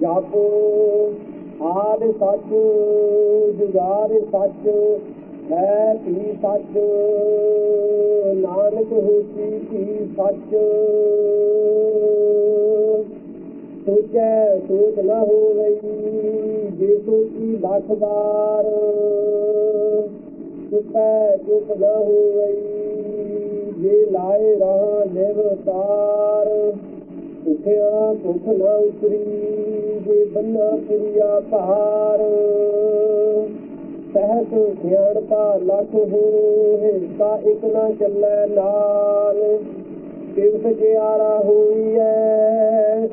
ਜਾਪੋ, ਆਦ ਸੱਚ ਜੁਗਾਰ ਸੱਚ, ਹੈ ਕੀ ਸੱਚ? ਨਾਨਕ ਹੋਸੀ ਕੀ ਸੱਚ? ਸੋਚੈ, ਸੋਚ ਨਾ ਹੋਵਈ, ਜੇ ਸੋਚੀ ਲੱਖ ਬਾਰ ਚੁਪੈ, ਚੁਪ ਨਾ ਹੋ ਗਈ ਜੇ ਲਾਏ ਰਹਾ ਨਿਵਤਾਰ ਭੁਖਿਆ ਭੁਖ ਨਾ ਉਤਰੀ ਜੇ ਬੰਨਾ ਪੁਰੀਆ ਭਾਰ ਸਹਿਤ ਸਿਆਣ ਪਾ ਲਖ ਹੋਏ ਤਾਂ ਇਕ ਨਾ ਚੱਲੈ ਨਾਲ ਕਿਵ ਸਜਿਆਰਾ ਹੋਈਐ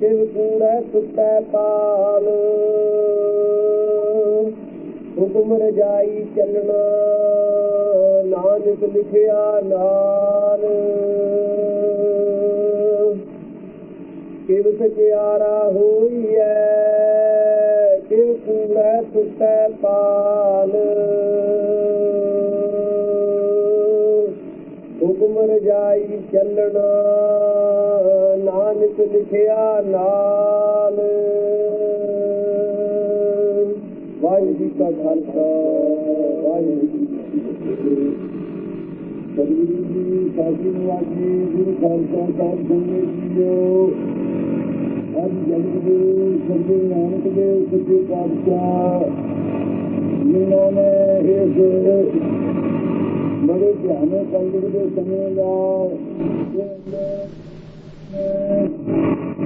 ਕਿਵ ਕੂੜੈ ਸੁੱਤੈ ਪਾਲ ਹੁਕਮ ਰਜਾਈ ਚੱਲਣਾ ਨਾਨਕ ਲਿਖਿਆ ਨਾਲ ਕਿਵ ਸਜਿਆਰਾ ਹੋਈਐ, ਕਿਵ ਕੂੜੈ ਸੁੱਤੈ ਪਾਲ। ਹੁਕਮ ਰਜਾਈ ਚੱਲਣਾ, ਨਾਨਕ ਲਿਖਿਆ ਨਾਲ। ਵਾਹਿਗੁਰੂ ਜੀ ਕਾ ਖਾਲਸਾ, ਵਾਹਿਗੁਰੂ ਜੀ ਸਤਿਗੁਰੂ ਜੀ ਸਾਜੀ ਨਿਵਾਸੀ, ਗੁਰੂ ਖਾਲਸਾ ਸਾਹਿਬ ਸੰਗੇ ਜੀਓ ਅੱਜ ਜਗਤ ਦੇ ਸਭੇ ਨਾਨਕ ਦੇ ਸੱਚੇ ਪਾਤਸ਼ਾਹ ਜਿਨ੍ਹਾਂ ਨੇ ਇਸ ਬੜੇ ਧਿਆਨ ਕੰਦਕ ਦੇ ਸਮੇਂ ਦਾ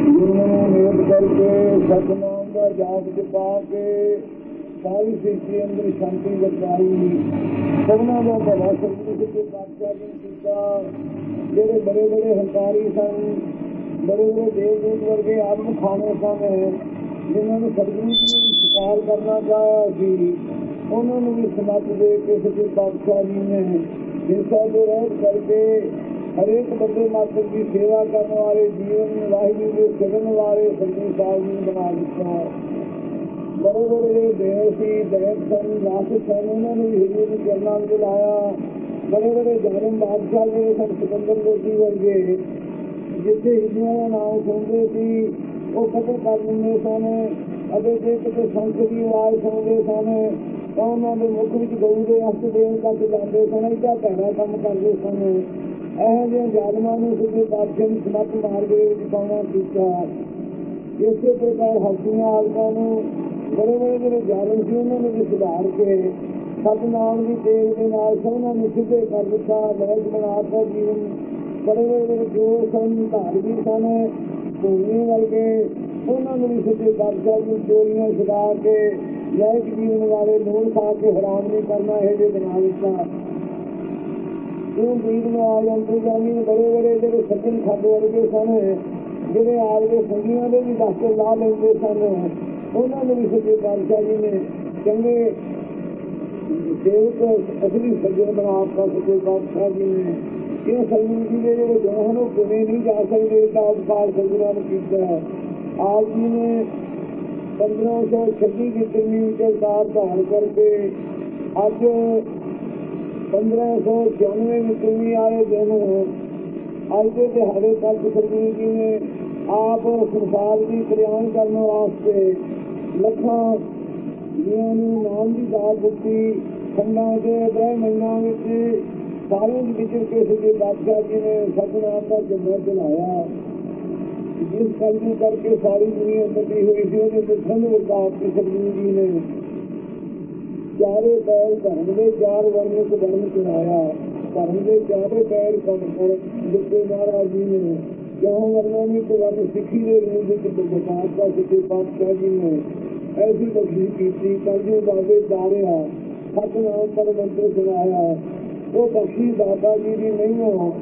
ਗੁਰੂ ਨੂੰ ਕਰਕੇ ਸਤਨਾਮ ਦਾ ਜਾਪ ਜਪਾ ਕੇ ਸਾਰੀ ਸ੍ਰਿਸ਼ਟੀ ਅੰਦਰ ਸ਼ਾਂਤੀ ਵਰਤਾਈ ਸਭਨਾ ਦਾ ਭਲਾ ਸਤਿਗੁਰੂ ਦੇ ਪਾਤਸ਼ਾਹ ਜੀ ਨੇ ਕੀਤਾ ਜਿਹੜੇ ਬੜੇ ਬੜੇ ਹੰਕਾਰੀ ਸਨ। ਬੜੇ ਬੜੇ ਦੇਵ ਵਰਗੇ ਆਦਮ ਖਾਣੇ ਸਨ ਜਿਨ੍ਹਾਂ ਨੂੰ ਸਤਿਗੁਰੂ ਜੀ ਸ਼ਿਕਾਰ ਕਰਨਾ ਚਾਹਿਆ ਸੀ, ਉਹਨਾਂ ਨੂੰ ਵੀ ਸਮਝ ਦੇ ਕੇ ਸੱਚੇ ਪਾਤਸ਼ਾਹ ਜੀ ਨੇ ਹਿੰਸਾ ਤੋਂ ਰਹਿਤ ਕਰਕੇ ਹਰੇਕ ਬੰਦੇ ਮਾਤਰ ਦੀ ਸੇਵਾ ਕਰਨ ਵਾਲੇ, ਜੀਵਨ ਨੂੰ ਵਾਹਿਗੁਰੂ ਦੇ ਸਿਰਨ ਵਾਲੇ ਸਤਿਗੁਰੂ ਸਾਹਿਬ ਨੂੰ ਬਣਾ ਦਿੱਤਾ। ਬੜੇ ਬੜੇ ਦੇਵ ਸੀ, ਦੇਵ ਸਨ ਨਾਸਕ ਸਨ, ਉਹਨਾਂ ਨੂੰ ਵੀ ਹਿੰਦੂ ਨੂੰ ਚਰਨਾਂ ਵਿੱਚ ਲਾਇਆ। ਬੜੇ ਬੜੇ ਜ਼ਾਲਮ ਬਾਦਸ਼ਾਹ ਜਿਹੜੇ ਸਨ ਸਿਕੰਦਰ ਲੋਧੀ ਵਰਗੇ ਜਿੱਥੇ ਹਿੰਦੂਆਂ ਦਾ ਸੁਣਦੇ ਸੀ, ਉਹ ਕਤਲ ਕਰ ਦਿੰਦੇ ਸਨ ਅਤੇ ਜੇ ਕਿਤੇ ਸੰਤ ਦੀ ਆਵਾਜ਼ ਸੁਣਦੇ ਸਨ, ਤਾਂ ਉਹਨਾਂ ਦੇ ਮੁਖ ਵਿੱਚ ਗਊ ਦੇ ਹੱਥ ਦੇਣ ਤੱਕ ਜਾਂਦੇ ਸਨ ਇਹਦਾ ਭੈੜਾ ਕੰਮ ਕਰਦੇ ਸਨ। ਇਹੋ ਜਿਹੇ ਜ਼ਾਲਮਾਂ ਨੂੰ ਸਿੱਧੇ ਬਾਦਸ਼ਾਹ ਨੂੰ ਸਮੱਤ ਮਾਰ ਦੇ ਵਿੱਚ ਪਾਉਣਾ ਕੀਤਾ। ਇਸੇ ਪ੍ਰਕਾਰ ਹੱਥੀਆਂ ਆਦਤਾਂ ਨੂੰ ਬੜੇ ਬੜੇ ਜਿਹੜੇ ਜ਼ਾਲਮ ਸੀ, ਉਹਨਾਂ ਨੂੰ ਵੀ ਸੁਧਾਰ ਕੇ ਸਤਨਾਮ ਦੀ ਤੇਗ ਦੇ ਨਾਲ ਸਭਨਾਂ ਨੂੰ ਸਿੱਧੇ ਕਰ ਦਿੱਤਾ ਮਹਿਜ ਬਣਾਤਾ ਜੀਵਨ। ਬੜੇ ਜੋ ਸਨ ਧਾਰਮੀ ਸਨ ਭੂਮੀ ਵਰਗੇ ਉਹਨਾਂ ਨੂੰ ਵੀ ਸਿੱਧੇ ਬਾਦਸ਼ਾਹ ਜੀ ਚੋਰੀਆਂ ਛਡਾ ਕੇ ਲੈਕ ਜੀਵਨ ਵਾਲੇ ਨੂਨ ਖਾ ਕੇ ਹਰਾਮ ਨਹੀਂ ਕਰਨਾ ਇਹ ਜੇ ਬਣਾ ਦਿੱਤਾ ਉਹ ਵੀਰ ਨੂੰ ਆ ਜਾਂਦੇ ਜਾਨੀ ਬੜੇ ਬੜੇ ਜਿਹੜੇ ਸੱਜਣ ਖਾਦੇ ਵਰਗੇ ਸਨ ਜਿਹੜੇ ਆਪਦੇ ਸੰਗੀਆਂ ਦੇ ਵੀ ਦਸਤੇ ਲਾ ਲੈਂਦੇ ਸਨ ਉਹਨਾਂ ਨੂੰ ਵੀ ਸੱਚੇ ਬਾਦਸ਼ਾਹ ਜੀ ਨੇ ਚੰਗੇ ਸੇਵਕ ਅਸਲੀ ਸੱਜਣ ਬਣਾ ਦਿੱਤਾ ਸਿੱਧੇ ਬਾਦਸ਼ਾਹ ਜੀ ਨੇ ਇਹ ਸਤਿਗੁਰੂ ਜੀ ਦੇ ਜਿਹੜੇ ਗੁਣ ਹਨ ਉਹ ਕਿਵੇਂ ਨਹੀਂ ਜਾ ਸਕਦੇ ਤਾਂ ਉਪਕਾਰ ਸਤਿਗੁਰਾਂ ਨੇ ਕੀਤਾ ਹੈ। ਆਪ ਜੀ ਨੇ 1526 ਦੀ ਤਿੰਨੀ ਵਿੱਚ ਅਵਤਾਰ ਧਾਰ ਕਰਕੇ ਅੱਜ 1594 ਵਿੱਚ ਤਿੰਨੀ ਆਏ ਦਿਨ, ਅੱਜ ਦੇ ਦਿਹਾੜੇ ਤੱਕ ਸਤਿਗੁਰੂ ਜੀ ਨੇ ਆਪ ਸੰਸਾਰ ਦੀ ਕਲਿਆਣ ਕਰਨ ਵਾਸਤੇ ਲੱਖਾਂ ਜੀਵਾਂ ਨੂੰ ਨਾਮ ਦੀ ਦਾਤ ਦਿੱਤੀ। ਖੰਡਾਂ ਦੇ ਬ੍ਰਹਮੰਡਾਂ ਵਿੱਚ ਸਾਰਿਆਂ ਦੇ ਵਿੱਚ ਕਿਸੇ ਦੇ ਬਾਦਸ਼ਾਹ ਜੀ ਨੇ ਸਤਨਾਮ ਦਾ ਜੰਮਾ ਚਲਾਇਆ ਜਿਸ ਗੱਲ ਨੂੰ ਕਰਕੇ ਸਾਰੀ ਦੁਨੀਆ ਬੱਤੀ ਹੋਈ ਸੀ ਉਹਦੇ ਤੇ ਵਰਤਾਪ ਦੀ ਸਤਿਗੁਰੂ ਜੀ ਨੇ। ਚਾਰੇ ਪੈਰ ਧਰਮ ਦੇ ਚਾਰ ਵਰਨੇ ਕੋ ਵਰਨ ਚੜਾਇਆ। ਧਰਮ ਦੇ ਚਾਰੇ ਪੈਰ ਕੰਮ ਕਰ ਮਹਾਰਾਜ ਜੀ ਨੇ। ਕਿਉਂ ਵਰਨਾ ਨਹੀਂ ਕੋ ਵਰਨ ਸਿੱਖੀ ਦੇ ਰੂਪ ਵਿੱਚ ਬਕਾਰ ਦਾ ਸਿੱਖੇ ਪਾਤਸ਼ਾਹ ਜੀ ਨੇ। ਐਸੀ ਬਖਸ਼ਿਸ਼ ਕੀਤੀ ਕੰਜੂ ਬਾਬੇ ਦਾਰਿਆ ਸਤਨਾਮ ਪਰ ਸੁਣਾਇਆ। ਉਹ ਬਖਸ਼ੀ ਦਾਦਾ ਜੀ ਦੀ ਨਹੀਂ ਹੋ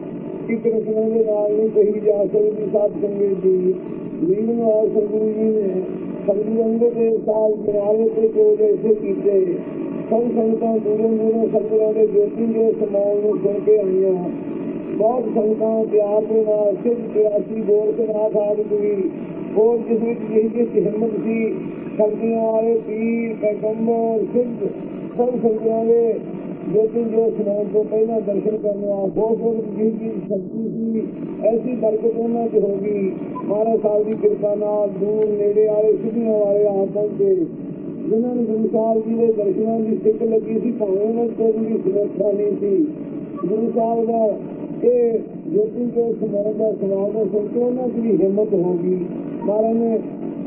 ਕਿ ਕ੍ਰਿਸ਼ਨ ਦੇ ਨਾਲ ਨਹੀਂ ਕਹੀ ਜਾ ਸਕਦੀ ਸਾਧ ਸੰਗਤ ਦੀ। ਵੀਰ ਆ ਸਤਿਗੁਰੂ ਜੀ ਨੇ ਸਤਿਗੁਰੂ ਦੇ ਸਾਲ ਜਨਾਲੇ ਤੇ ਜੋ ਜੈਸੇ ਕੀਤੇ। ਸਭ ਸੰਗਤਾਂ ਦੂਰੋਂ ਦੂਰੋਂ ਸਤਿਗੁਰਾਂ ਦੇ ਜੋਤੀ ਦੇ ਸਮਾਨ ਨੂੰ ਸੁਣ ਕੇ ਆਈਆਂ। ਬਹੁਤ ਸੰਗਤਾਂ ਪਿਆਰ ਦੇ ਨਾਲ ਸਿੱਧ ਪਿਆਸੀ ਬੋਲ ਕੇ ਨਾ ਖਾਦ ਗਈ ਹੋਰ ਜਿਸ ਵਿੱਚ ਜਿਹੀ ਜਿਹੀ ਹਿੰਮਤ ਸੀ ਸ਼ਕਤੀਆਂ ਵਾਲੇ ਪੀਰ ਪੈਗੰਬਰ ਸਿੱਧ ਸਭ ਸੰਗਤਾਂ ਦੇ ਜੋਤੀ ਜੋ ਸਮਾਨ ਤੋਂ ਪਹਿਲਾਂ ਦਰਸ਼ਨ ਕਰਨ ਵਾਸਤੇ ਬਹੁਤ ਬਹੁਤ ਜੀ ਦੀ ਸ਼ਕਤੀ ਸੀ। ਐਸੀ ਬਰਕਤ ਉਹਨਾਂ 'ਚ ਹੋ ਗਈ। ਮਹਾਰਾਜ ਸਾਹਿਬ ਦੀ ਕਿਰਪਾ ਨਾਲ ਦੂਰ ਨੇੜੇ ਵਾਲੇ ਸਿੱਧੀਆਂ ਵਾਲੇ ਆ ਪਹੁੰਚੇ। ਜਿਨ੍ਹਾਂ ਨੂੰ ਗੁਰੂ ਸਾਹਿਬ ਜੀ ਦੇ ਦਰਸ਼ਨਾਂ ਦੀ ਸਿੱਖ ਲੱਗੀ ਸੀ, ਭਾਵੇਂ ਉਹਨਾਂ ਕੋਲ ਵੀ ਸਮਰੱਥਾ ਨਹੀਂ ਸੀ। ਗੁਰੂ ਸਾਹਿਬ ਦਾ ਇਹ ਜੋਤੀ ਦੇ ਸਮਾਨ ਦਾ ਸਮਾਨ ਦਾ ਸੁਣ ਕੇ ਉਹਨਾਂ ਦੀ ਹਿੰਮਤ ਹੋ ਗਈ। ਮਹਾਰਾਜ ਨੇ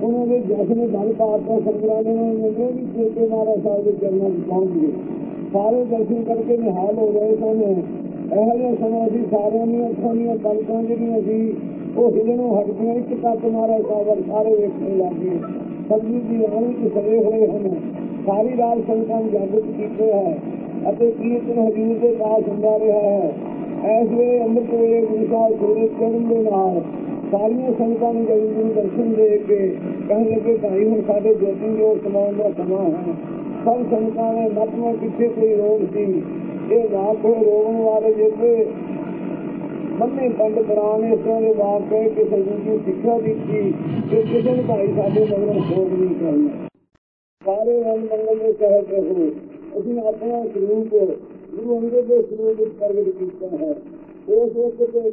ਉਹਨਾਂ ਦੇ ਜਸ਼ਨ ਬਲ ਪਾਤਾ ਸੰਗਰਾਂ ਨੇ ਉਹਨਾਂ ਨੂੰ ਵੀ ਫਿਰ ਕੇ ਮਹਾਰਾਜ ਸਾਹਿਬ ਦੇ ਚਰਨਾਂ 'ਚ ਪਹੁੰਚ ਗਏ। ਸਾਰੇ ਦਰਸ਼ਨ ਕਰਕੇ ਨਿਹਾਲ ਹੋ ਰਹੇ ਸਨ। ਇਹੋ ਜਿਹਾ ਸਮਾਂ ਸੀ ਸਾਰਿਆਂ ਦੀਆਂ ਅੱਖਾਂ ਦੀਆਂ ਪਲਕਾਂ ਜਿਹੜੀਆਂ ਸੀ। ਉਹ ਹਿਲਣੋਂ ਹਟ ਗਈਆਂ ਇੱਕ ਤੱਕ ਮਹਾਰਾਜ ਸਾਹਿਬ ਸਾਰੇ ਵੇਖਣ ਲੱਗ ਗਏ। ਸਬਜੀ ਦੀ ਆਣ ਵਿੱਚ ਸੜੇ ਹੋਏ ਹਨ। ਸਾਰੀ ਰਾਤ ਸੰਗਤਾਂ ਨੂੰ ਜਾਗਰਤ ਕੀਤੇ ਹੈ ਅਤੇ ਕੀਰਤਨ ਹਜੂਰ ਦੇ ਪਾਸ ਹੁੰਦਾ ਰਿਹਾ ਹੈ। ਐਸ ਵੇਲੇ ਅੰਮ੍ਰਿਤ ਵੇਲੇ ਗੁਰੂ ਸਾਹਿਬ ਸੂਰਜ ਚੜ੍ਹਨ ਦੇ ਨਾਲ ਸਾਰੀਆਂ ਸੰਗਤਾਂ ਨੂੰ ਜਦੋਂ ਨੂੰ ਦਰਸ਼ਨ ਦੇ ਕੇ ਕਹਿਣ ਲੱਗੇ, ਭਾਈ, ਹੁਣ ਸਾਡੇ ਜੋਤੀ ਜੋਤ ਸਮਾਉਣ ਦਾ ਸਮਾਂ ਹੈ। ਸਭ ਸੰਗਤਾਂ ਨੇ ਮਤਮਾ ਕਿੱਥੇ ਕੋਈ ਰੋਗ ਸੀ ਇਹ ਨਾ ਕੋਈ ਰੋਗਣ ਵਾਲੇ ਜਿੱਥੇ ਮੰਨੇ ਪੰਡ ਕਰਾਣੇ ਇਸ ਤਰ੍ਹਾਂ ਦੇ ਵਾਕਿਆ ਕਿਸੇ ਨੂੰ ਸਿੱਖਿਆ ਦਿੱਤੀ ਕਿ ਕਿਸੇ ਨੂੰ ਭਾਈ ਸਾਡੇ ਮਗਰੋਂ ਸੋਗ ਨਹੀਂ ਕਰਨਾ। ਸਾਰੇ ਰੰਗ ਮੰਗਲ ਦੇ ਕਹਿ ਰਹੋ। ਅਸੀਂ ਆਪਣਾ ਸਰੂਪ, ਗੁਰੂ ਅੰਗਦ ਦੇ ਸਰੂਪ ਵਿੱਚ ਪ੍ਰਗਟ ਕੀਤਾ ਹੈ। ਉਸ ਵਕਤ ਤੇ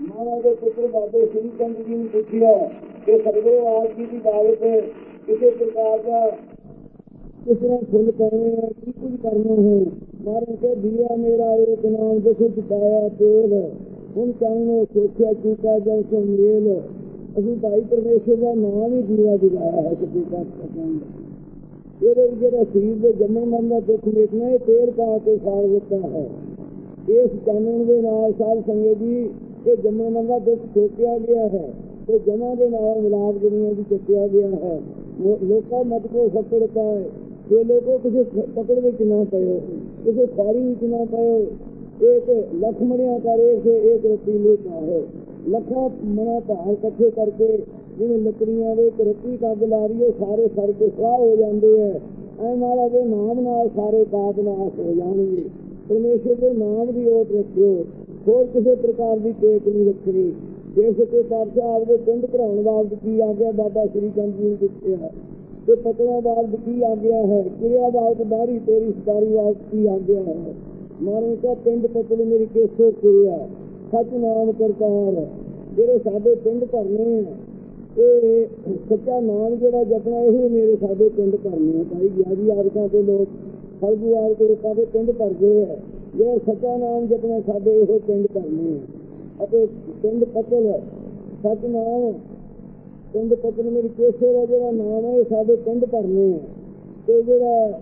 ਮਹਾਰਾਜ ਦੇ ਪੁੱਤਰ ਬਾਬੇ ਸ੍ਰੀ ਚੰਦ ਜੀ ਨੂੰ ਪੁੱਛਿਆ ਕਿ ਸਰਵੇ ਆਪ ਜੀ ਦੀ ਬਾਤ ਕਿਸੇ ਪ੍ਰਕਾਰ ਦਾ ਕਿਸ ਤਰ੍ਹਾਂ ਫੁੱਲ ਕਰਨੇ ਹੈ, ਕੀ ਕੁਝ ਕਰਨਾ ਹੈ। ਮਾਰਨ ਕੇ ਦਿਆ ਮੇਰਾ ਇੱਕ ਨਾਮ ਜਸੁ ਪਾਇਆ ਹੁਣ ਚਾਹਨੇ ਸੋਚਿਆ ਚੁਕਾ ਜਨ ਸੋ ਅਸੀਂ ਭਾਈ ਪਰਮੇਸ਼ਰ ਦਾ ਨਾਮ ਹੀ ਦੀਵਾ ਦਿਵਾਇਆ ਹੈ ਕਿ ਕਾ ਕਹਿੰਦਾ ਇਹਦੇ ਜਿਹੜਾ ਸਰੀਰ ਦੇ ਜੰਮਣ ਮਰਨ ਦਾ ਦੁੱਖ ਵੇਖਣਾ, ਇਹ ਤੇਲ ਪਾ ਕੇ ਸਾਰ ਦਿੱਤਾ ਹੈ। ਇਸ ਕਾਨੂੰਨ ਦੇ ਨਾਲ ਸਾਧ ਸੰਗਤ ਜੀ, ਇਹ ਜੰਮਣ ਮਨ ਦਾ ਦੁੱਖ ਸੋਚਿਆ ਗਿਆ ਹੈ। ਤੇ ਜਮਾ ਦੇ ਨਾਲ ਮਿਲਾਪ ਦੁਨੀਆ ਦੀ ਚੱਕਿਆ ਗਿਆ ਹੈ। ਲੋਕਾਂ ਮਤ ਕੋ ਫਕੜਤਾ ਹੈ ਇਹ ਲੋਕੋ ਕਿਸੇ ਪਕੜ ਵਿੱਚ ਨਾ ਪਇਓ, ਕਿਸੇ ਖਾਰੀ ਵਿੱਚ ਨਾ ਪਇਓ ਇੱਕ ਲੱਖ ਮਣਿਆ ਕਰੇ ਸੇ ਇੱਕ ਰਤੀ ਲੇਤਾ ਹੈ ਲੱਖਾਂ ਮਣਾ ਭਾਰ ਇਕੱਠੇ ਕਰਕੇ ਜਿਵੇਂ ਲੱਕੜੀਆਂ ਦੇ ਇੱਕ ਕੱਗ ਲਾ ਰਹੀ ਸਾਰੇ ਸਰ ਕੇ ਸਵਾਹ ਹੋ ਜਾਂਦੇ ਐ ਐ ਮਹਾਰਾਜ ਦੇ ਨਾਮ ਨਾਲ ਸਾਰੇ ਪਾਪ ਨਾਸ਼ ਹੋ ਜਾਣਗੇ। ਪਰਮੇਸ਼ਰ ਦੇ ਨਾਮ ਦੀ ਓਟ ਰੱਖਿਓ। ਹੋਰ ਕਿਸੇ ਪ੍ਰਕਾਰ ਦੀ ਟੇਕ ਨਹੀਂ ਰੱਖਣੀ। ਜੇ ਸੱਚੇ ਪਾਤਸ਼ਾਹ ਆਪਦੇ ਪਿੰਡ ਭਰਾਉਣ ਵਾਸਤੇ ਕੀ ਆ ਗਿਆ ਬਾਬਾ ਸ੍ਰੀ ਚੰਦ ਜੀ ਨੇ ਪੁੱਛਿਆ ਤੇ ਪਤਨਾ ਬਾਬਤ ਕੀ ਆ ਗਿਆ ਹੈ ਕਿਰਿਆ ਬਾਬਤ ਬਾਰੀ ਤੇਰੀ ਸਤਾਰੀ ਬਾਬਤ ਕੀ ਆ ਗਿਆ ਹੈ ਮਾਰੇ ਕਾ ਪਿੰਡ ਪਤਲੇ ਮੇਰੀ ਕੇਸੋ ਕਿਰਿਆ, ਸੱਚ ਨਾਮ ਕਰਤਾਰ। ਜਿਹੜੇ ਸਾਡੇ ਪਿੰਡ ਭਰਨੇ ਆ, ਇਹ ਸੱਚਾ ਨਾਮ ਜਿਹੜਾ ਜਪਣਾ, ਇਹ ਮੇਰੇ ਸਾਡੇ ਪਿੰਡ ਭਰਨੇ ਆ। ਭਾਈ ਜਿਆਦੀ ਆਦਤਾਂ ਤੇ ਲੋਕ ਫਲਗੂ ਆਦ ਕੇ ਲੋਕਾਂ ਦੇ ਪਿੰਡ ਭਰਦੇ ਆ। ਜਿਹੜਾ ਸੱਚਾ ਨਾਮ ਜਪਣਾ, ਸਾਡੇ ਇਹੋ ਪਿੰਡ ਭਰਨੇ ਆ। ਅਤੇ ਪਿੰਡ ਪਤਲ, ਸੱਚ ਨਾਮ ਪਿੰਡ ਪਤਨ ਮੇਰੀ ਕੇਸੇ ਦਾ ਜਿਹੜਾ ਨਾਮ ਹੈ ਸਾਡੇ ਪਿੰਡ ਭਰਨੇ ਤੇ ਜਿਹੜਾ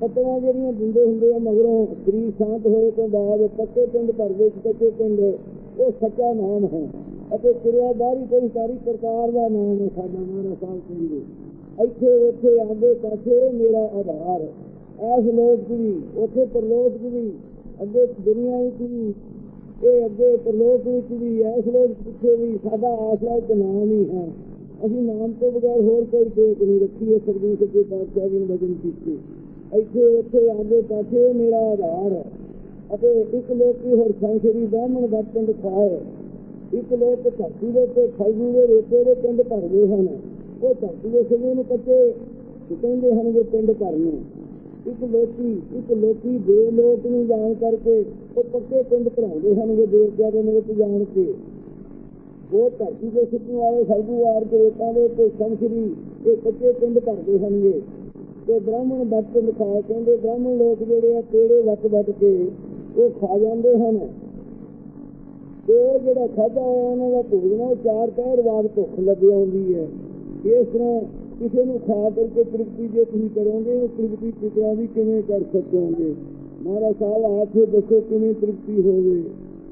ਪਤਨਾ ਜਿਹੜੀਆਂ ਦਿੰਦੇ ਹੁੰਦੇ ਆ, ਮਗਰੋਂ ਸ੍ਰੀ ਸ਼ਾਂਤ ਹੋਏ ਤੋਂ ਬਾਅਦ ਪੱਕੇ ਪਿੰਡ ਭਰਦੇ ਕੱਚੇ ਪਿੰਡ, ਉਹ ਸੱਚਾ ਨਾਮ ਹੈ। ਅਤੇ ਕਿਰਿਆਦਾਰੀ ਕੋਈ ਸਾਰੀ ਪ੍ਰਕਾਰ ਦਾ ਨਾਮ ਹੈ, ਸਾਡਾ ਮਾਰਾ ਸਾਹਿਬ ਕਹਿੰਦੇ ਇੱਥੇ ਉੱਥੇ ਆਗੇ ਪਾਸੇ ਮੇਰਾ ਆਧਾਰ। ਐਸ ਲੋਕ ਵੀ ਉੱਥੇ ਪਰਲੋਕ ਵੀ ਅੱਗੇ ਦੁਨੀਆ ਵਿੱਚ ਵੀ ਇਹ ਅੱਗੇ ਪ੍ਰਲੋਕ ਵਿੱਚ ਵੀ ਇਸ ਲੋਕ ਪਿੱਛੇ ਵੀ ਸਾਡਾ ਆਸਰਾ ਇੱਕ ਨਾਮ ਹੀ ਹੈ। ਅਸੀਂ ਨਾਮ ਤੋਂ ਬਗੈਰ ਹੋਰ ਕੋਈ ਟੇਕ ਨਹੀਂ ਰੱਖੀ ਹੈ ਸਰਦੂਲ ਸੱਚੇ ਪਾਤਸ਼ਾਹ ਜੀ ਨੇ ਵਜਨ ਕੀਤੇ। ਇੱਥੇ ਉੱਥੇ ਆਗੇ ਪਾਸੇ ਮੇਰਾ ਆਧਾਰ ਹੈ ਅਤੇ ਇੱਕ ਲੋਕੀ ਹੋਰ ਸੰਸਰੀ ਬ੍ਰਾਹਮਣ ਦਾ ਪਿੰਡ ਖਾਏ ਇੱਕ ਲੋਕ ਧਰਤੀ ਦੇ ਉੱਤੇ ਫਲਗੂ ਦੇ ਰੇਤੇ ਦੇ ਪਿੰਡ ਭਰਦੇ ਹਨ। ਉਹ ਧਰਤੀ ਦੇ ਸਿਰੇ ਨੂੰ ਕੱਚੇ ਕਹਿੰਦੇ ਹਨ ਕਿ ਪਿੰਡ ਭਰਨੇ। ਇੱਕ ਲੋਕੀ ਇੱਕ ਲੋਕੀ ਦੇ ਲੋਕ ਨੂੰ ਜਾਣ ਕਰਕੇ ਉਹ ਪੱਕੇ ਪਿੰਡ ਭਰਾਉਂਦੇ ਹਨ ਕਿ ਦੇਵਤਿਆਂ ਦੇ ਵਿੱਚ ਜਾਣ ਕੇ। ਉਹ ਧਰਤੀ ਦੇ ਸਿੱਟਣ ਵਾਲੇ ਫਲਗੂ ਵਾਰ ਕੇ ਰੇਤਾਂ ਦੇ ਉੱਤੇ ਸੰਸਰੀ ਇਹ ਕੱਚੇ ਪਿੰਡ ਭਰਦੇ ਹਨਗੇ ਤੇ ਬ੍ਰਾਹਮਣ ਬੱਤ ਲਿਖਾ ਕਹਿੰਦੇ, ਬ੍ਰਾਹਮਣ ਲੋਕ ਜਿਹੜੇ ਆ ਤੇੜੇ ਵੱਟ ਵੱਟ ਕੇ ਉਹ ਖਾ ਜਾਂਦੇ ਹਨ? ਤੇ ਉਹ ਜਿਹੜਾ ਖਾਦਾ ਹੋਇਆ, ਉਹਨਾਂ ਦਾ ਭੋਜਨ, ਉਹ ਚਾਰ ਪਹਿਰ ਬਾਅਦ ਭੁੱਖ ਲੱਗੀ ਆਉਂਦੀ ਹੈ। ਇਸ ਤਰ੍ਹਾਂ ਕਿਸੇ ਨੂੰ ਖਾ ਕਰਕੇ ਤ੍ਰਿਪਤੀ ਜੇ ਤੁਸੀਂ ਕਰੋਗੇ, ਉਹ ਤ੍ਰਿਪਤੀ ਕਿਤਨਾ ਵੀ ਕਿਵੇਂ ਕਰ ਸਕੋਗੇ? ਮਹਾਰਾਜ ਸਾਹਿਬ ਆਖੇ ਦੱਸੋ ਕਿਵੇਂ ਤ੍ਰਿਪਤੀ ਹੋਵੇ?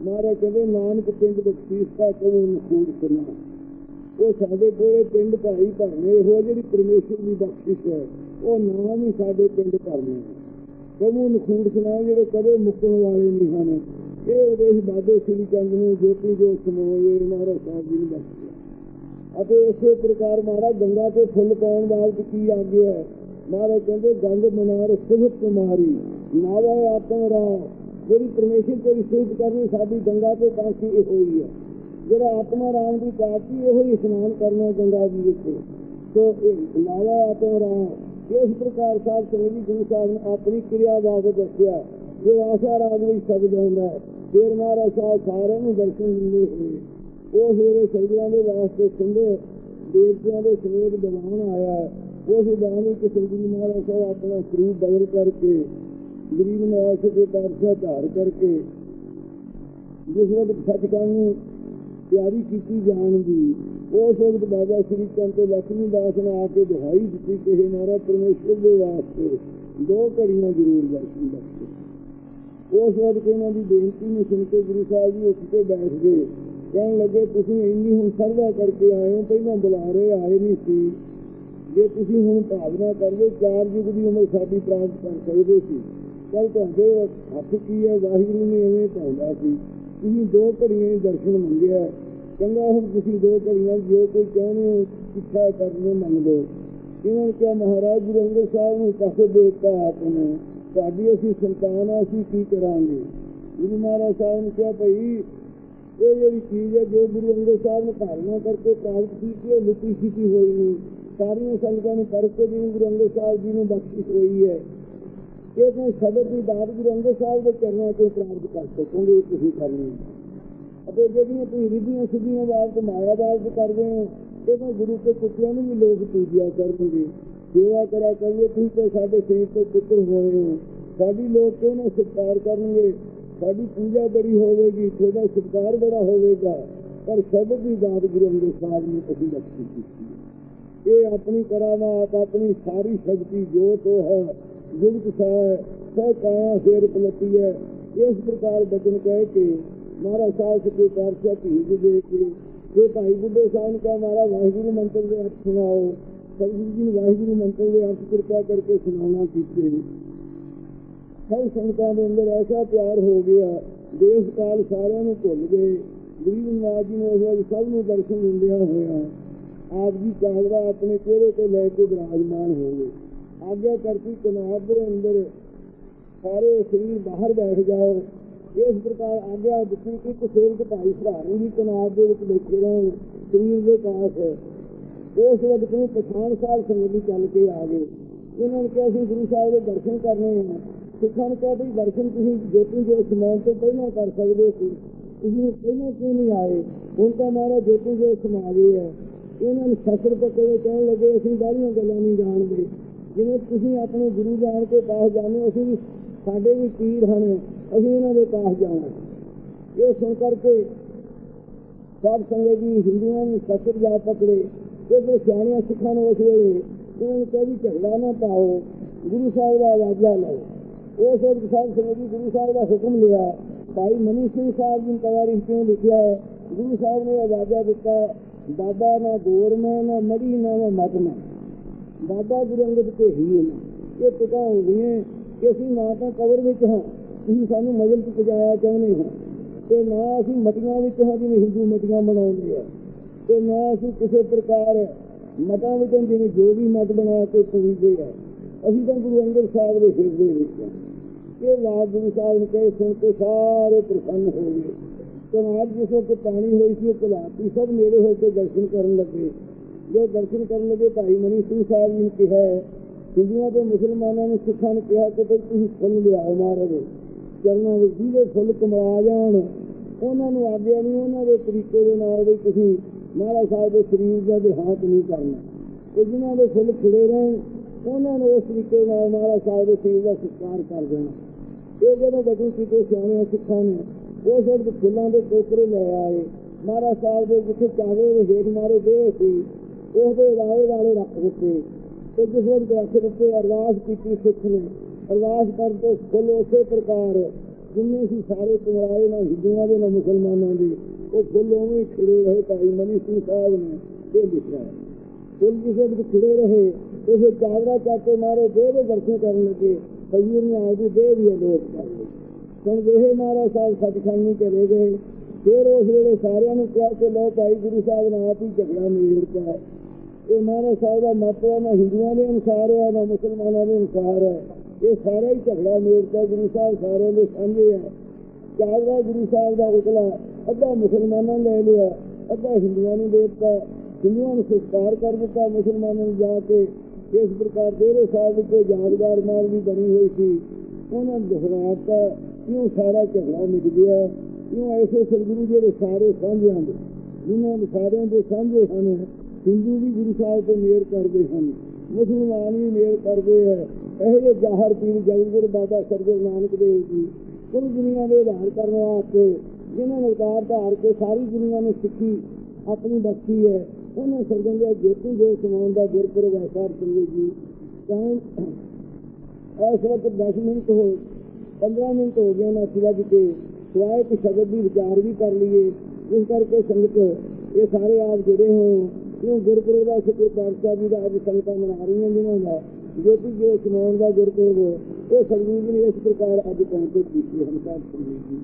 ਮਹਾਰਾਜ ਕਹਿੰਦੇ, ਨਾਨਕ ਪਿੰਡ ਬਖਸ਼ੀਸ਼ ਦਾ ਕਬੂਲ ਨਖੂੜ ਕਰਨਾ। ਉਹ ਸਾਡੇ ਕੋਲੇ ਪਿੰਡ ਭਾਈ ਭਰਨੇ, ਇਹੋ ਜਿਹੜੀ ਪਰਮੇਸ਼ਰ ਦੀ ਬਖਸ਼ਿਸ਼ ਹੈ, ਉਹ ਨਾਮ ਹੀ ਸਾਡੇ ਪਿੰਡ ਭਰਨੇ ਕਬੂਲ ਨਖੂੜ ਸੁਣਾ ਜਿਹੜੇ ਕਦੇ ਮੁੱਕਣ ਵਾਲੇ ਨਹੀਂ ਹਨ। ਇਹ ਉਹਦੇ ਬਾਬੇ ਸ੍ਰੀ ਚੰਦ ਨੂੰ ਜੋਤੀ ਜੋ ਸਮੋਏ ਮਹਾਰਾਜ ਸਾਹਿਬ ਜੀ ਨੇ ਬਖਸ਼ਿਆ ਅਤੇ ਇਸੇ ਪ੍ਰਕਾਰ ਮਹਾਰਾਜ ਗੰਗਾ ਤੇ ਫੁੱਲ ਪਾਉਣ ਬਾਅਦ ਕੀ ਆ? ਹੈ ਮਹਾਰਾਜ ਕਹਿੰਦੇ, ਗੰਗ ਮਨਾਰ ਸਿਵਤ ਕੁਮਾਰੀ, ਨਾਵਾ ਆਤਮ ਰਾ ਜਿਹੜੀ ਪਰਮੇਸ਼ਰ ਕੋਲ ਸਿਫਤ ਕਰਨੀ ਸਾਡੀ ਗੰਗਾ ਤੇ ਕਾਸ਼ੀ ਇਹ ਹੋਈ ਹੈ। ਜਿਹੜਾ ਆਤਮਾ ਰਾਮ ਦੀ ਕਾਸ਼ੀ ਇਹੋ ਹੀ ਇਸ਼ਨਾਨ ਕਰਨਾ ਗੰਗਾ ਜੀ ਵਿੱਚ। ਸੋ ਇਹ ਨਾਵਾ ਆਤਮ ਰਾ ਇਸ ਪ੍ਰਕਾਰ ਸਾਹਿਬ ਸ੍ਰੀ ਗੁਰੂ ਸਾਹਿਬ ਨੇ ਆਪਣੀ ਕਿਰਿਆ ਦਾ ਦੱਸਿਆ। ਜੋ ਆਸ਼ਾ ਰਾਗ ਵਿੱਚ ਸ਼ਬਦ ਹੁੰਦਾ ਫਿਰ ਮਹਾਰਾਜ ਸਾਹਿਬ ਸਾਰਿਆਂ ਨੂੰ ਦਰਸ਼ਨ ਦਿੰਦੇ ਹੋਏ ਉਹ ਮੇਰੇ ਸਜਣਾ ਦੇ ਵਾਸਤੇ ਸੁੰਦੇ ਦੇਵਤਿਆਂ ਦੇ ਸਮੇਤ ਦਿਵਾਨ ਆਇਆ। ਉਸ ਦਿਨ ਵਿੱਚ ਸੰਗਰੀ ਮਹਾਰਾਜ ਸਾਹਿਬ ਆਪਣਾ ਸਰੀਰ ਬਦਲ ਕਰਕੇ, ਗਰੀਬ ਨਿਵਾਸ ਦੇ ਪਾਰਸ਼ਾ ਧਾਰ ਕਰਕੇ, ਜਿਸ ਵਕਤ ਸੱਚਖੰਡ ਨੂੰ ਤਿਆਰੀ ਕੀਤੀ ਜਾਣ ਦੀ ਉਸ ਵਕਤ ਬਾਬਾ ਸ੍ਰੀ ਚੰਦ ਤੇ ਲక్ష్ਮੀ ਦਾਸ ਨੇ ਆ ਕੇ ਦੁਹਾਈ ਦਿੱਤੀ ਕਿ ਇਹ ਮਹਾਰਾਜ ਪਰਮੇਸ਼ਰ ਦੇ ਵਾਸਤੇ ਦੋ ਘੜੀਆਂ ਜ਼ਰੂਰ ਦਰਸ਼ਨ ਬਖਸ਼ੋ। ਉਸ ਵਕਤ ਇਹਨਾਂ ਦੀ ਬੇਨਤੀ ਨੂੰ ਸੁਣ ਕੇ ਗੁਰੂ ਸਾਹਿਬ ਜੀ ਉੱਠ ਕੇ ਬੈਠ ਗਏ। ਕਹਿਣ ਲੱਗੇ, ਤੁਸੀਂ ਇੰਨੀ ਹੁਣ ਸਰਵਾ ਕਰਕੇ ਆਏ ਹੋ, ਪਹਿਲਾਂ ਬੁਲਾਰੇ ਆਏ ਨਹੀਂ ਸੀ। ਜੇ ਤੁਸੀਂ ਹੁਣ ਭਾਵਨਾ ਕਰਦੇ, ਚਾਰ ਯੁਗ ਦੀ ਉਮਰ ਸਾਡੀ ਪ੍ਰਾਪਤ ਕਰ ਸਕਦੇ ਸੀ। ਕੱਲ ਤੁਹਾਡੇ ਹੱਥ ਕੀ ਹੈ, ਵਾਹਿਗੁਰੂ ਨੇ ਐਵੇਂ ਪਾਉਂਦਾ ਸੀ। ਤੁਸੀਂ ਦੋ ਘੜੀਆਂ ਹੀ ਦਰਸ਼ਨ ਮੰਗਿਆ। ਚੰਗਾ ਹੁਣ ਤੁਸੀਂ ਦੋ ਘੜੀਆਂ, ਜੋ ਕੋਈ ਚਾਹੁੰਦੇ ਹੋ ਇੱਛਾ ਕਰਨੇ ਮੰਗ ਮੰਗਦੇ ਇਹਨਾਂ ਨੇ ਕਿਹਾ, ਮਹਾਰਾਜ, ਗੁਰੂ ਅੰਗਦ ਸਾਹਿਬ ਨੂੰ ਕਹੇ ਦੇਤਾ ਆਪਨੇ। ਤੁਹਾਡੀ ਅਸੀਂ ਸੰਤਾਨ ਆ, ਅਸੀਂ ਕੀ ਕਰਾਂਗੇ? ਗੁਰੂ ਮਹਾਰਾਜ ਸਾਹਿਬ ਨੇ ਕਿਹਾ, ਭਈ ਇਹ ਜਿਹੜੀ ਚੀਜ਼ ਹੈ ਜੋ ਗੁਰੂ ਅੰਗਦ ਸਾਹਿਬ ਨੇ ਧਾਰਨਾ ਕਰਕੇ ਪ੍ਰਾਪਤ ਕੀਤੀ ਉਹ ਲੁੱਟੀ ਕੀਤੀ ਹੋਈ ਨਹੀਂ। ਸਾਰੀਆਂ ਸੰਗਤਾਂ ਨੂੰ ਪਰਖ ਕੇ ਜਿਵੇਂ ਗੁਰੂ ਅੰਗਦ ਸਾਹਿਬ ਜੀ ਨੂੰ ਬਖਸ਼ਿਸ਼ ਹੋਈ ਹੈ। ਇਹ ਕੋਈ ਸ਼ਬਦ ਦੀ ਦਾਤ ਗੁਰੂ ਅੰਗਦ ਸਾਹਿਬ ਦੇ ਚਰਨਾਂ ਤੋਂ ਪ੍ਰਾਪਤ ਕਰ ਸਕੋਗੇ ਤੁਸੀਂ ਕਰਨੀ ਅਤੇ ਜਿਹੜੀਆਂ ਤੁਸੀਂ ਰਿਧੀਆਂ ਸਿੱਧੀਆਂ ਬਾਤ ਮਾਇਆ ਬਾਤ ਕਰਦੇ ਹੋ, ਇਹ ਤਾਂ ਗੁਰੂ ਕੇ ਪੁੱਤਰਾਂ ਨੂੰ ਵੀ ਲੋਕ ਪੂਜਿਆ ਕਰਨਗੇ। ਸੇਵਾ ਕਰਿਆ ਕਰੀਏ, ਤੁਸੀਂ ਤੇ ਸਾਡੇ ਸਰੀਰ ਤੋਂ ਪੁੱਤਰ ਹੋਏ ਹੋ। ਸਾਡੀ ਲੋਕ ਕਿਉਂ ਨਾ ਸਤਿਕਾਰ ਕਰਨਗੇ? ਸਾਡੀ ਪੂਜਾ ਬੜੀ ਹੋਵੇਗੀ, ਤੁਹਾਡਾ ਸਤਿਕਾਰ ਬੜਾ ਹੋਵੇਗਾ, ਪਰ ਸ਼ਬਦ ਦੀ ਦਾਤ ਗੁਰੂ ਅੰਗਦ ਸਾਹਿਬ ਨੇ ਅਸੀਂ ਬਖਸ਼ੀ ਕੀਤੀ ਇਹ ਆਪਣੀ ਕਰਾਮਾਤ, ਆਪਣੀ ਸਾਰੀ ਸ਼ਕਤੀ ਜੋ ਤੋ ਹੈ, ਜੁਗਤ ਸਹਿ ਸਹਿ ਕਾਇਆ ਫੇਰ ਪਲਤੀ ਹੈ। ਇਸ ਪ੍ਰਕਾਰ ਬਚਨ ਕਹਿ ਕੇ ਮਹਾਰਾਜ ਸਾਹਿਬ ਸੱਚੇ ਪਾਤਸ਼ਾਹ ਧੀ ਦੇ ਕੇ ਇਹ ਭਾਈ ਬੁੱਢੇ ਸਾਹਿਬ ਨੇ ਕਿਹਾ, ਮਹਾਰਾਜ, ਵਾਹਿਗੁਰੂ ਮੰਤਰ ਦੇ ਅਰਥ ਸੁਣਾਓ। ਸਤਿਗੁਰੂ ਜੀ ਵਾਹਿਗੁਰੂ ਮੰਤਰ ਦੇ ਅਰਥ ਕਿਰਪਾ ਕਰਕੇ ਸੁਣਾਉਣਾ ਕੀਤੇ ਸਭ ਸੰਗਤਾਂ ਦੇ ਅੰਦਰ ਐਸਾ ਪਿਆਰ ਹੋ ਗਿਆ ਦੇਸ਼ ਕਾਲ ਸਾਰਿਆਂ ਨੂੰ ਭੁੱਲ ਗਏ। ਗਰੀਬ ਨਿਵਾਜ ਜੀ ਨੇ ਉਹ ਸਭ ਨੂੰ ਦਰਸ਼ਨ ਦਿੰਦਿਆਂ ਹੋਇਆ ਆਪ ਜੀ ਚਾਹਵਾ ਆਪਣੇ ਚਿਹਰੇ ਤੇ ਲੈ ਕੇ ਬਿਰਾਜਮਾਨ ਹੋ ਗਏ। ਆਗਿਆ ਕਰਤੀ ਕਨਾਬ ਦੇ ਅੰਦਰ ਸਾਰੇ ਸਰੀਰ ਬਾਹਰ ਬੈਠ ਜਾਓ। ਇਸ ਪ੍ਰਕਾਰ ਆਗਿਆ ਦਿੱਤੀ ਕਿ ਇੱਕ ਸੇਵਕ ਭਾਈ ਸਹਾਰੀ ਵੀ ਕਨਾਬ ਦੇ ਵਿੱਚ ਬੈਠੇ ਰਹੇ ਸਰੀਰ ਦੇ ਪਾਸ। ਉਸ ਵਕਤ ਨੂੰ ਪਛਾਣ ਸਾਹਿਬ ਸੰਗਤੀ ਚੱਲ ਕੇ ਆ ਗਏ। ਇਹਨਾਂ ਨੇ ਕਿਹਾ ਸੀ, ਗੁਰੂ ਸਾਹਿਬ ਦੇ ਦਰਸ਼ਨ ਕਰਨੇ ਆ। ਸਿੱਖਾਂ ਨੇ ਕਿਹਾ ਵੀ ਦਰਸ਼ਨ ਤੁਸੀਂ ਜੋਤੀ ਦੇ ਸਮਾਨ ਤੋਂ ਪਹਿਲਾਂ ਕਰ ਸਕਦੇ ਸੀ। ਤੁਸੀਂ ਪਹਿਲਾਂ ਕਿਉਂ ਨਹੀਂ ਆਏ? ਹੁਣ ਤਾਂ ਮਾਰਾ ਜੋਤੀ ਦੇ ਸਮਾ ਗਏ ਆ ਇਹਨਾਂ ਨੂੰ ਸ਼ਸਤਰ ਪਕੜੇ ਕਹਿਣ ਲੱਗੇ, ਅਸੀਂ ਬਾਹਰੀਆਂ ਗੱਲਾਂ ਨਹੀਂ ਜਾਣਦੇ। ਜਿਵੇਂ ਤੁਸੀਂ ਆਪਣੇ ਗੁਰੂ ਜਾਣ ਕੇ ਪਾਸ ਜਾਂਦੇ ਅਸੀਂ ਵੀ ਸਾਡੇ ਵੀ ਪੀਰ ਹਨ, ਅਸੀਂ ਇਹਨਾਂ ਦੇ ਪਾਸ ਜਾਣਾ। ਇਹ ਸੁਣ ਕਰਕੇ ਸਭ ਸੰਗਤ ਜੀ ਹਿੰਦੂਆਂ ਨੂੰ ਸ਼ਸਤਰ ਜਾ ਪਕੜੇ। ਤੇ ਜੋ ਸਿਆਣਿਆਂ ਸਿੱਖਾਂ ਨੂੰ ਉਸ ਵੇਲੇ ਉਹਨਾਂ ਨੂੰ ਵੀ ਝਗੜਾ ਨਾ ਪਾਓ। ਗੁਰੂ ਸਾਹਿਬ ਦਾ ਆਵਾਜ਼ਾ ਲਓ। ਉਸ ਵਕਤ ਸਾਹਿਬ ਸੰਗਤ ਜੀ, ਗੁਰੂ ਸਾਹਿਬ ਦਾ ਹੁਕਮ ਲਿਆ। ਭਾਈ ਮਨੀ ਸਿੰਘ ਸਾਹਿਬ ਜੀ ਤਵਾਰੀ ਕਿਉਂ ਲਿਖਿਆ ਹੈ? ਗੁਰੂ ਸਾਹਿਬ ਨੇ ਆਵਾਜ਼ਾ ਦਿੱਤਾ, ਬਾਬਾ ਨਾ ਦੌਰ ਮੈਂ, ਨਾ ਮੜੀ, ਨਾ ਮਤ ਮੈਂ। ਬਾਬਾ ਗੁਰੂ ਅੰਗਦ ਤੇ ਹੀ ਇਹ ਪਿਤਾ ਹੋ ਕਿ ਅਸੀਂ ਨਾ ਤਾਂ ਕਬਰ ਵਿੱਚ ਹਾਂ, ਤੁਸੀਂ ਸਾਨੂੰ ਮਜਲ ਚ ਪਜਾਇਆ ਚਾਹੁੰਦੇ ਹੋ। ਤੇ ਨਾ ਅਸੀਂ ਮਟੀਆਂ ਵਿੱਚ ਹਾਂ, ਜਿਵੇਂ ਹਿੰਦੂ ਮਟੀਆਂ ਬਣਾਉਂਦੇ ਆ। ਤੇ ਨਾ ਅਸੀਂ ਕਿਸੇ ਪ੍ਰਕਾਰ ਮਤਾਂ ਵਿੱਚ ਜਿਵੇਂ ਜੋ ਵੀ ਮਤ ਬਣਾ ਕੇ ਪੂਜਦੇ ਆ। ਅਸੀਂ ਤਾਂ ਗੁਰੂ ਅੰਗਦ ਸਾਹਿਬ ਦੇ ਹਿਰਦੇ ਵਿੱਚ ਹਾਂ। ਇਹ ਬਾਤ ਗੁਰੂ ਸਾਹਿਬ ਨੇ ਕਹੇ, ਸੁਣ ਕੇ ਸਾਰੇ ਪ੍ਰਸੰਨ ਹੋ ਗਏ। ਤਨਾਜ ਜਿਸ ਵਕਤ ਪਾਣੀ ਹੋਈ ਸੀ, ਉਹ ਕਲਾਤੀ ਸਭ ਨੇੜੇ ਹੋ ਕੇ ਦਰਸ਼ਨ ਕਰਨ ਲੱਗੇ। ਜੋ ਦਰਸ਼ਨ ਕਰਨ ਲੱਗੇ, ਭਾਈ ਮਨੀ ਸਿੰਘ ਸਾਹਿਬ ਨੇ ਕਿਹਾ ਹਿੰਦੂਆਂ ਤੇ ਮੁਸਲਮਾਨਾਂ ਨੇ ਸਿੱਖਾਂ ਨੇ ਕਿਹਾ ਕਿ ਤੁਸੀਂ ਫੁੱਲ ਲਿਆਓ ਮਹਾਰਾਜ, ਚਰਨਾਂ ਵਿੱਚ ਜਿਹਦੇ ਫੁੱਲ ਕਮਲਾ ਜਾਣ। ਉਹਨਾਂ ਨੂੰ ਆਗਿਆ ਨਹੀਂ, ਉਹਨਾਂ ਦੇ ਤਰੀਕੇ ਦੇ ਨਾਲ ਵੀ ਤੁਸੀਂ ਮਹਾਰਾਜ ਸਾਹਿਬ ਦੇ ਸਰੀਰ ਦਾ ਦੇਹਾਂਤ ਨਹੀਂ ਕਰਨਾ। ਤੇ ਜਿਨ੍ਹਾਂ ਦੇ ਫੁੱਲ ਖਿੜੇ ਰਹਿਣ, ਉਹਨਾਂ ਨੂੰ ਉਸ ਤਰੀਕੇ ਨਾਲ ਮਹਾਰਾਜ ਸਾਹਿਬ ਦੇ ਸਰੀਰ ਦਾ ਸਤਿਕਾਰ ਕਰ ਦੇਣਾ। ਇਹ ਜਦੋਂ ਬਚਨ ਕੀਤੇ ਸਿਆਣੇ ਸਿੱਖਾਂ ਨੇ, ਉਹ ਸਭ ਫੁੱਲਾਂ ਦੇ ਟੋਕਰੇ ਲੈ ਆਏ। ਮਹਾਰਾਜ ਸਾਹਿਬ ਦੇ ਜਿੱਥੇ ਚਾਵੇ ਦੇ ਹੇਠ ਮਾਰੇ ਦੇ ਸੀ, ਉਹਦੇ ਰਾਏ ਵਾਲੇ ਰੱਖ ਦਿੱਤੇ। ਤੇ ਜਿਸ ਵੇਲੇ ਰੱਖ ਦਿੱਤੇ, ਅਰਦਾਸ ਕੀਤੀ ਸਿੱਖ ਨੇ। ਅਰਦਾਸ ਕਰਨ ਤੋਂ ਫੁੱਲ ਉਸੇ ਪ੍ਰਕਾਰ, ਜਿੰਨੇ ਸੀ ਸਾਰੇ ਕੁਮਰਾਏ ਨਾ ਹਿੰਦੂਆਂ ਦੇ, ਨਾ ਮੁਸਲਮਾਨਾਂ ਦੇ, ਉਹ ਫੁੱਲ ਉਵੇਂ ਖਿੜੇ ਰਹੇ ਭਾਈ ਮਨੀ ਸਿੰਘ ਸਾਹਿਬ ਨੇ ਇਹ ਲਿਖਿਆ ਫੁੱਲ ਜਿਸ ਵਿੱਚ ਖਿੜੇ ਰਹੇ ਤੇ ਚਾਦਰਾ ਚਾਵੜਾ ਚਾਕੇ ਮਾਰੇ ਦੇਹ ਦੇ ਦਰਸ਼ਨ ਕਰਨ ਲੱਗੇ। ਫਜ਼ੂਰ ਨੇ ਆਪਦੀ ਦੇਹ ਵੀ ਹੁਣ ਇਹ ਮਹਾਰਾਜ ਸਾਹਿਬ ਸੱਚਖੰਡ ਨੂੰ ਚਲੇ ਗਏ। ਫਿਰ ਉਸ ਵੇਲੇ ਸਾਰਿਆਂ ਨੂੰ ਕਿਹਾ ਕਿ ਲੋ ਭਾਈ ਗੁਰੂ ਸਾਹਿਬ ਨੇ ਆਪ ਹੀ ਝਗੜਾ ਮੇੜਤਾ ਇਹ ਮਹਾਰਾਜ ਸਾਹਿਬ ਦਾ ਮਤਲਬ ਨਾ ਹਿੰਦੂਆਂ ਦੇ ਅਨੁਸਾਰ ਹੈ, ਨਾ ਮੁਸਲਮਾਨਾਂ ਦੇ ਅਨੁਸਾਰ ਹੈ। ਇਹ ਸਾਰਾ ਹੀ ਝਗੜਾ ਮੇੜਤਾ ਗੁਰੂ ਸਾਹਿਬ ਸਾਰਿਆਂ ਦੇ ਸਾਂਝੇ ਹੈ ਚਾਹਦਾ ਗੁਰੂ ਸਾਹਿਬ ਦਾ ਉਤਲਾ ਅੱਧਾ ਮੁਸਲਮਾਨਾਂ ਨੇ ਲੈ ਲਿਆ, ਅੱਧਾ ਹਿੰਦੂਆਂ ਨੂੰ ਦੇ ਦਿੱਤਾ। ਹਿੰਦੂਆਂ ਨੂੰ ਸਤਿਕਾਰ ਕਰ ਦਿੱਤਾ, ਮੁਸਲਮਾਨਾਂ ਨੂੰ ਜਾ ਕੇ ਇਸ ਪ੍ਰਕਾਰ ਦੇਰੇ ਸਾਹਿਬ ਵਿੱਚ ਯਾਦਗਾਰ ਮਾਲ ਵੀ ਬਣੀ ਹੋਈ ਸੀ, ਉਹਨਾਂ ਨੇ ਦੁਹਰਾਤਾ ਕਿਉਂ ਸਾਰਾ ਝਗੜਾ ਮਿਟ ਗਿਆ? ਕਿਉਂ ਐਸੇ ਸਤਿਗੁਰੂ ਜੀ ਦੇ ਸਾਰੇ ਸਾਂਝਿਆਂ ਦੇ, ਜਿਨ੍ਹਾਂ ਦੇ ਸਾਰਿਆਂ ਦੇ ਸਾਂਝੇ ਹਨ, ਹਿੰਦੂ ਵੀ ਗੁਰੂ ਸਾਹਿਬ ਤੋਂ ਮੇਰ ਕਰਦੇ ਹਨ, ਮੁਸਲਮਾਨ ਵੀ ਮੇਰ ਕਰਦੇ ਹੈ ਇਹੋ ਜਿਹੇ ਜਾਹਰ ਪੀਰ ਜਗਤਗੁਰੂ ਬਾਬਾ ਸਰਗੁਰੂ ਨਾਨਕ ਦੇਵ ਜੀ, ਕੁੱਲ ਦੁਨੀਆ ਦੇ ਉਧਾਰ ਕਰਨ ਵਾਸਤੇ ਜਿਨ੍ਹਾਂ ਨੇ ਉਤਾਰ ਧਾਰ ਕੇ ਸਾਰੀ ਦੁਨੀਆ ਨੂੰ ਸਿੱਖੀ, ਆਪਣੀ ਬਖਸ਼ੀ ਹੈ ਉਹਨਾਂ ਸਰਗੁਰੂ ਦੇ ਜੋਤੀ ਜੋ ਸਮਾਉਣ ਦਾ ਗੁਰਪੁਰਬ ਹੈ ਸਾਰ ਜੀ ਤਾਂ ਇਸ ਵਕਤ 10 ਮਿੰਟ ਹੋ 15 ਮਿੰਟ ਹੋ ਗਏ ਨਾ ਸਿਵਾ ਜੀ ਕੇ, ਸਵਾਏ ਕਿ ਸ਼ਬਦ ਦੀ ਵਿਚਾਰ ਵੀ ਕਰ ਲਈਏ। ਇਸ ਕਰਕੇ ਸੰਗਤ, ਇਹ ਸਾਰੇ ਆਪ ਜੁੜੇ ਹੋ। ਕਿਉਂ ਗੁਰਪੁਰਬ ਦਾ ਸ੍ਰੀ ਪਾਤਸ਼ਾਹ ਜੀ ਦਾ ਅੱਜ ਸੰਗਤਾਂ ਮਨਾ ਰਹੀਆਂ ਜਿਨ੍ਹਾਂ ਦਾ? ਜੋਤੀ ਜੋ ਸਮਾਉਣ ਦਾ ਗੁਰਪੁਰਬ ਇਹ ਸਰਜੀਤ ਨੇ ਇਸ ਪ੍ਰਕਾਰ ਅੱਜ ਪਹੁੰਚੇ ਕੀਤੀ ਹਨ ਸੰਗਤ ਜੀ।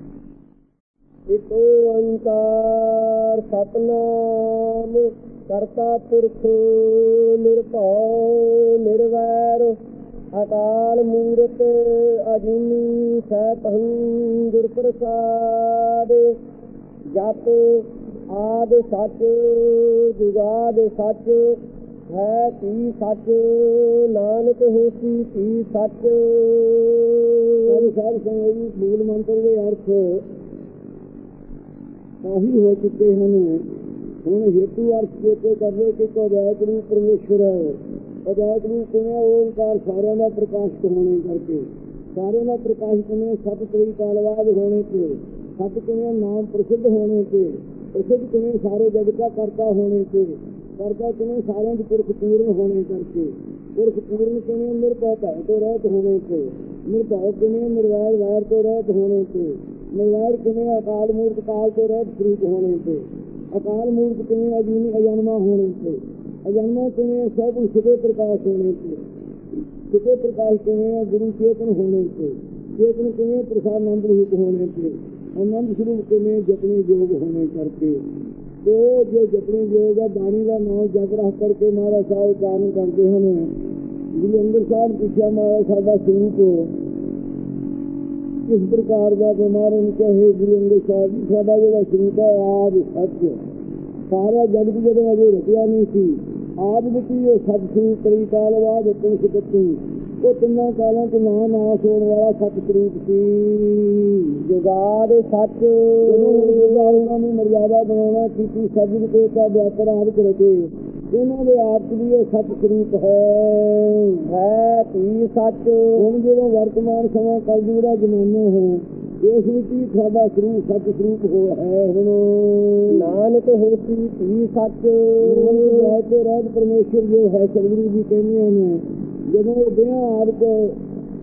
ਇਕ ਓੰਕਾਰ ਸਤਨਾਮ ਕਰਤਾ ਪੁਰਖ ਨਿਰਭਉ, ਨਿਰਵੈਰ, ਅਕਾਲ ਮੂਰਤ ਅਜੂਨੀ ਸੈਭੰ ਗੁਰ ਪ੍ਰਸਾਦ। ਜਪ ਆਦ ਸੱਚ, ਜੁਗਾਦ ਸੱਚ, ਹੈ ਤੀ ਸੱਚ, ਨਾਨਕ ਹੋਸੀ ਤੀ ਸੱਚ। ਸਾਰੇ ਸਾਧ ਸੰਗਤ ਮੂਲ ਮੰਤਰ ਦੇ ਅਰਥ ਕਾਫੀ ਹੋ ਚੁੱਕੇ ਹਨ ਹੁਣ ਹੇਤੂ ਅਰਥ ਚੇਤੇ ਕਰਦੇ ਕਿ ਕੋ ਰੂਪ ਪਰਮੇਸ਼ਵਰ ਹੈ। ਅਦਾਇਤ ਰੂਪ ਕਿਵੇਂ ਓੰਕਾਰ ਸਾਰਿਆਂ ਦਾ ਪ੍ਰਕਾਸ਼ਿਤ ਹੋਣੇ ਕਰਕੇ? ਸਾਰਿਆਂ ਦਾ ਪ੍ਰਕਾਸ਼ ਕਿਵੇਂ? ਸਤ ਤਰੀ ਕਾਲਵਾਦ ਹੋਣੇ ਤੇ। ਸਤ ਕਿਵੇਂ ਨਾਮ ਪ੍ਰਸਿੱਧ ਹੋਣੇ ਤੇ? ਪ੍ਰਸਿੱਧ ਕਿਵੇਂ ਸਾਰੇ ਜਗਤ ਦਾ ਕਰਤਾ ਹੋਣੇ ਤੇ? ਕਰਤਾ ਕਿਵੇਂ ਸਾਰਿਆਂ ਦੇ ਪੁਰਖ ਪੂਰਨ ਹੋਣੇ ਕਰਕੇ? ਪੁਰਖ ਪੂਰਨ ਕਿਵੇਂ? ਨਿਰਭਉ ਭੈ ਤੋਂ ਰਹਿਤ ਹੋਣੇ ਤੇ। ਨਿਰਭਉ ਕਿਵੇਂ? ਨਿਰਵੈਰ ਵੈਰ ਤੋਂ ਰਹਿਤ ਹੋਣੇ ਤੇ। ਨਿਰਵੈਰ ਕਿਵੇਂ? ਅਕਾਲ ਮੂਰਤ ਕਾਲ ਤੋਂ ਰਹਿਤ ਸਰੂਪ ਹੋਣੇ ਤੇ। ਅਕਾਲ ਮੂਰਤ ਕਿਵੇਂ ਅਜੀਨੀ ਅਜਨਮਾ ਹੋਣੇ ਤੇ ਅਜਨਮਾ ਕਿਵੇਂ ਸਭ ਸੁਭੇ ਪ੍ਰਕਾਸ਼ ਹੋਣੇ ਤੇ ਸੁਭੇ ਪ੍ਰਕਾਸ਼ ਕਿਵੇਂ ਗੁਰੂ ਚੇਤਨ ਹੋਣੇ ਤੇ ਚੇਤਨ ਕਿਵੇਂ ਪ੍ਰਸਾਦ ਰੂਪ ਹੋਣੇ ਤੇ ਆਨੰਦ ਸਰੂਪ ਕਿਵੇਂ ਜਪਨੇ ਯੋਗ ਹੋਣੇ ਕਰਕੇ। ਉਹ ਜੋ ਜਪਨੇ ਯੋਗ ਹੈ ਬਾਣੀ ਦਾ ਨਾਮ ਜਪ ਰਖ ਕਰਕੇ ਮਹਾਰਾਜ ਸਾਹਿਬ ਕਾਰਨ ਕਰਦੇ ਹਨ। ਗੁਰੂ ਅੰਦਰ ਸਾਹਿਬ ਪੁੱਛਿਆ ਮਹਾਰਾਜ ਸਾਡਾ ਸਰੂਪ ਕਿਸ ਪ੍ਰਕਾਰ ਦਾ ਬਿਮਾਰ ਕਹੇ ਗੁਰੂ ਅੰਗਦ ਸਾਹਿਬ, ਸਾਡਾ ਜਿਹੜਾ ਸਰੂਪ ਹੈ ਆਦ ਸੱਚ ਸਾਰਾ ਜਗਤ ਜਦੋਂ ਅਜੇ ਰਚਿਆ ਨਹੀਂ ਸੀ ਆਦ ਵਿੱਚ ਹੀ ਸੱਚ ਸੀ ਕਈ ਕਾਲ ਬਾਅਦ ਉਤਮ ਸਿਕਤੀ ਉਹ ਤਿੰਨਾਂ ਕਾਲਾਂ ਚ ਨਾ ਨਾਸ ਹੋਣ ਵਾਲਾ ਸੱਚ ਸਰੂਪ ਸੀ। ਜੁਗਾਦ ਸੱਚ। ਜਦੋਂ ਉਹਨਾਂ ਨੇ ਮਰਿਆਦਾ ਬਣਾਉਣਾ, ਕੀਤੀ ਸਜਦ ਤੇ ਕਾ ਵਿਆਕਰ ਆਦਿ ਰਚੇ ਇਹਨਾਂ ਦੇ ਆਪ ਵੀ ਉਹ ਸੱਚ ਸਰੂਪ ਹੈ। ਹੈ ਤੀ ਸੱਚ? ਹੁਣ ਜਦੋਂ ਵਰਤਮਾਨ ਸਮਾਂ ਕਲਯੁਗ ਦਾ ਜ਼ਮਾਨਾ ਹੈ ਇਸ ਵਿੱਚ ਹੀ ਸਾਡਾ ਸਰੂਪ ਸੱਚ ਸਰੂਪ ਹੋਇਆ ਹੈ ਹੁਣ। ਨਾਨਕ ਹੋਸੀ ਤੀ ਸੱਚ? ਰਹਿ ਕੇ ਰਹਿਤ ਪਰਮੇਸ਼ਰ ਜੋ ਹੈ ਸਤਿਗੁਰੂ ਜੀ ਕਹਿੰਦੇ ਨੇ ਜਦੋਂ ਇਹ ਬਿਆਹ ਆਦਿਕ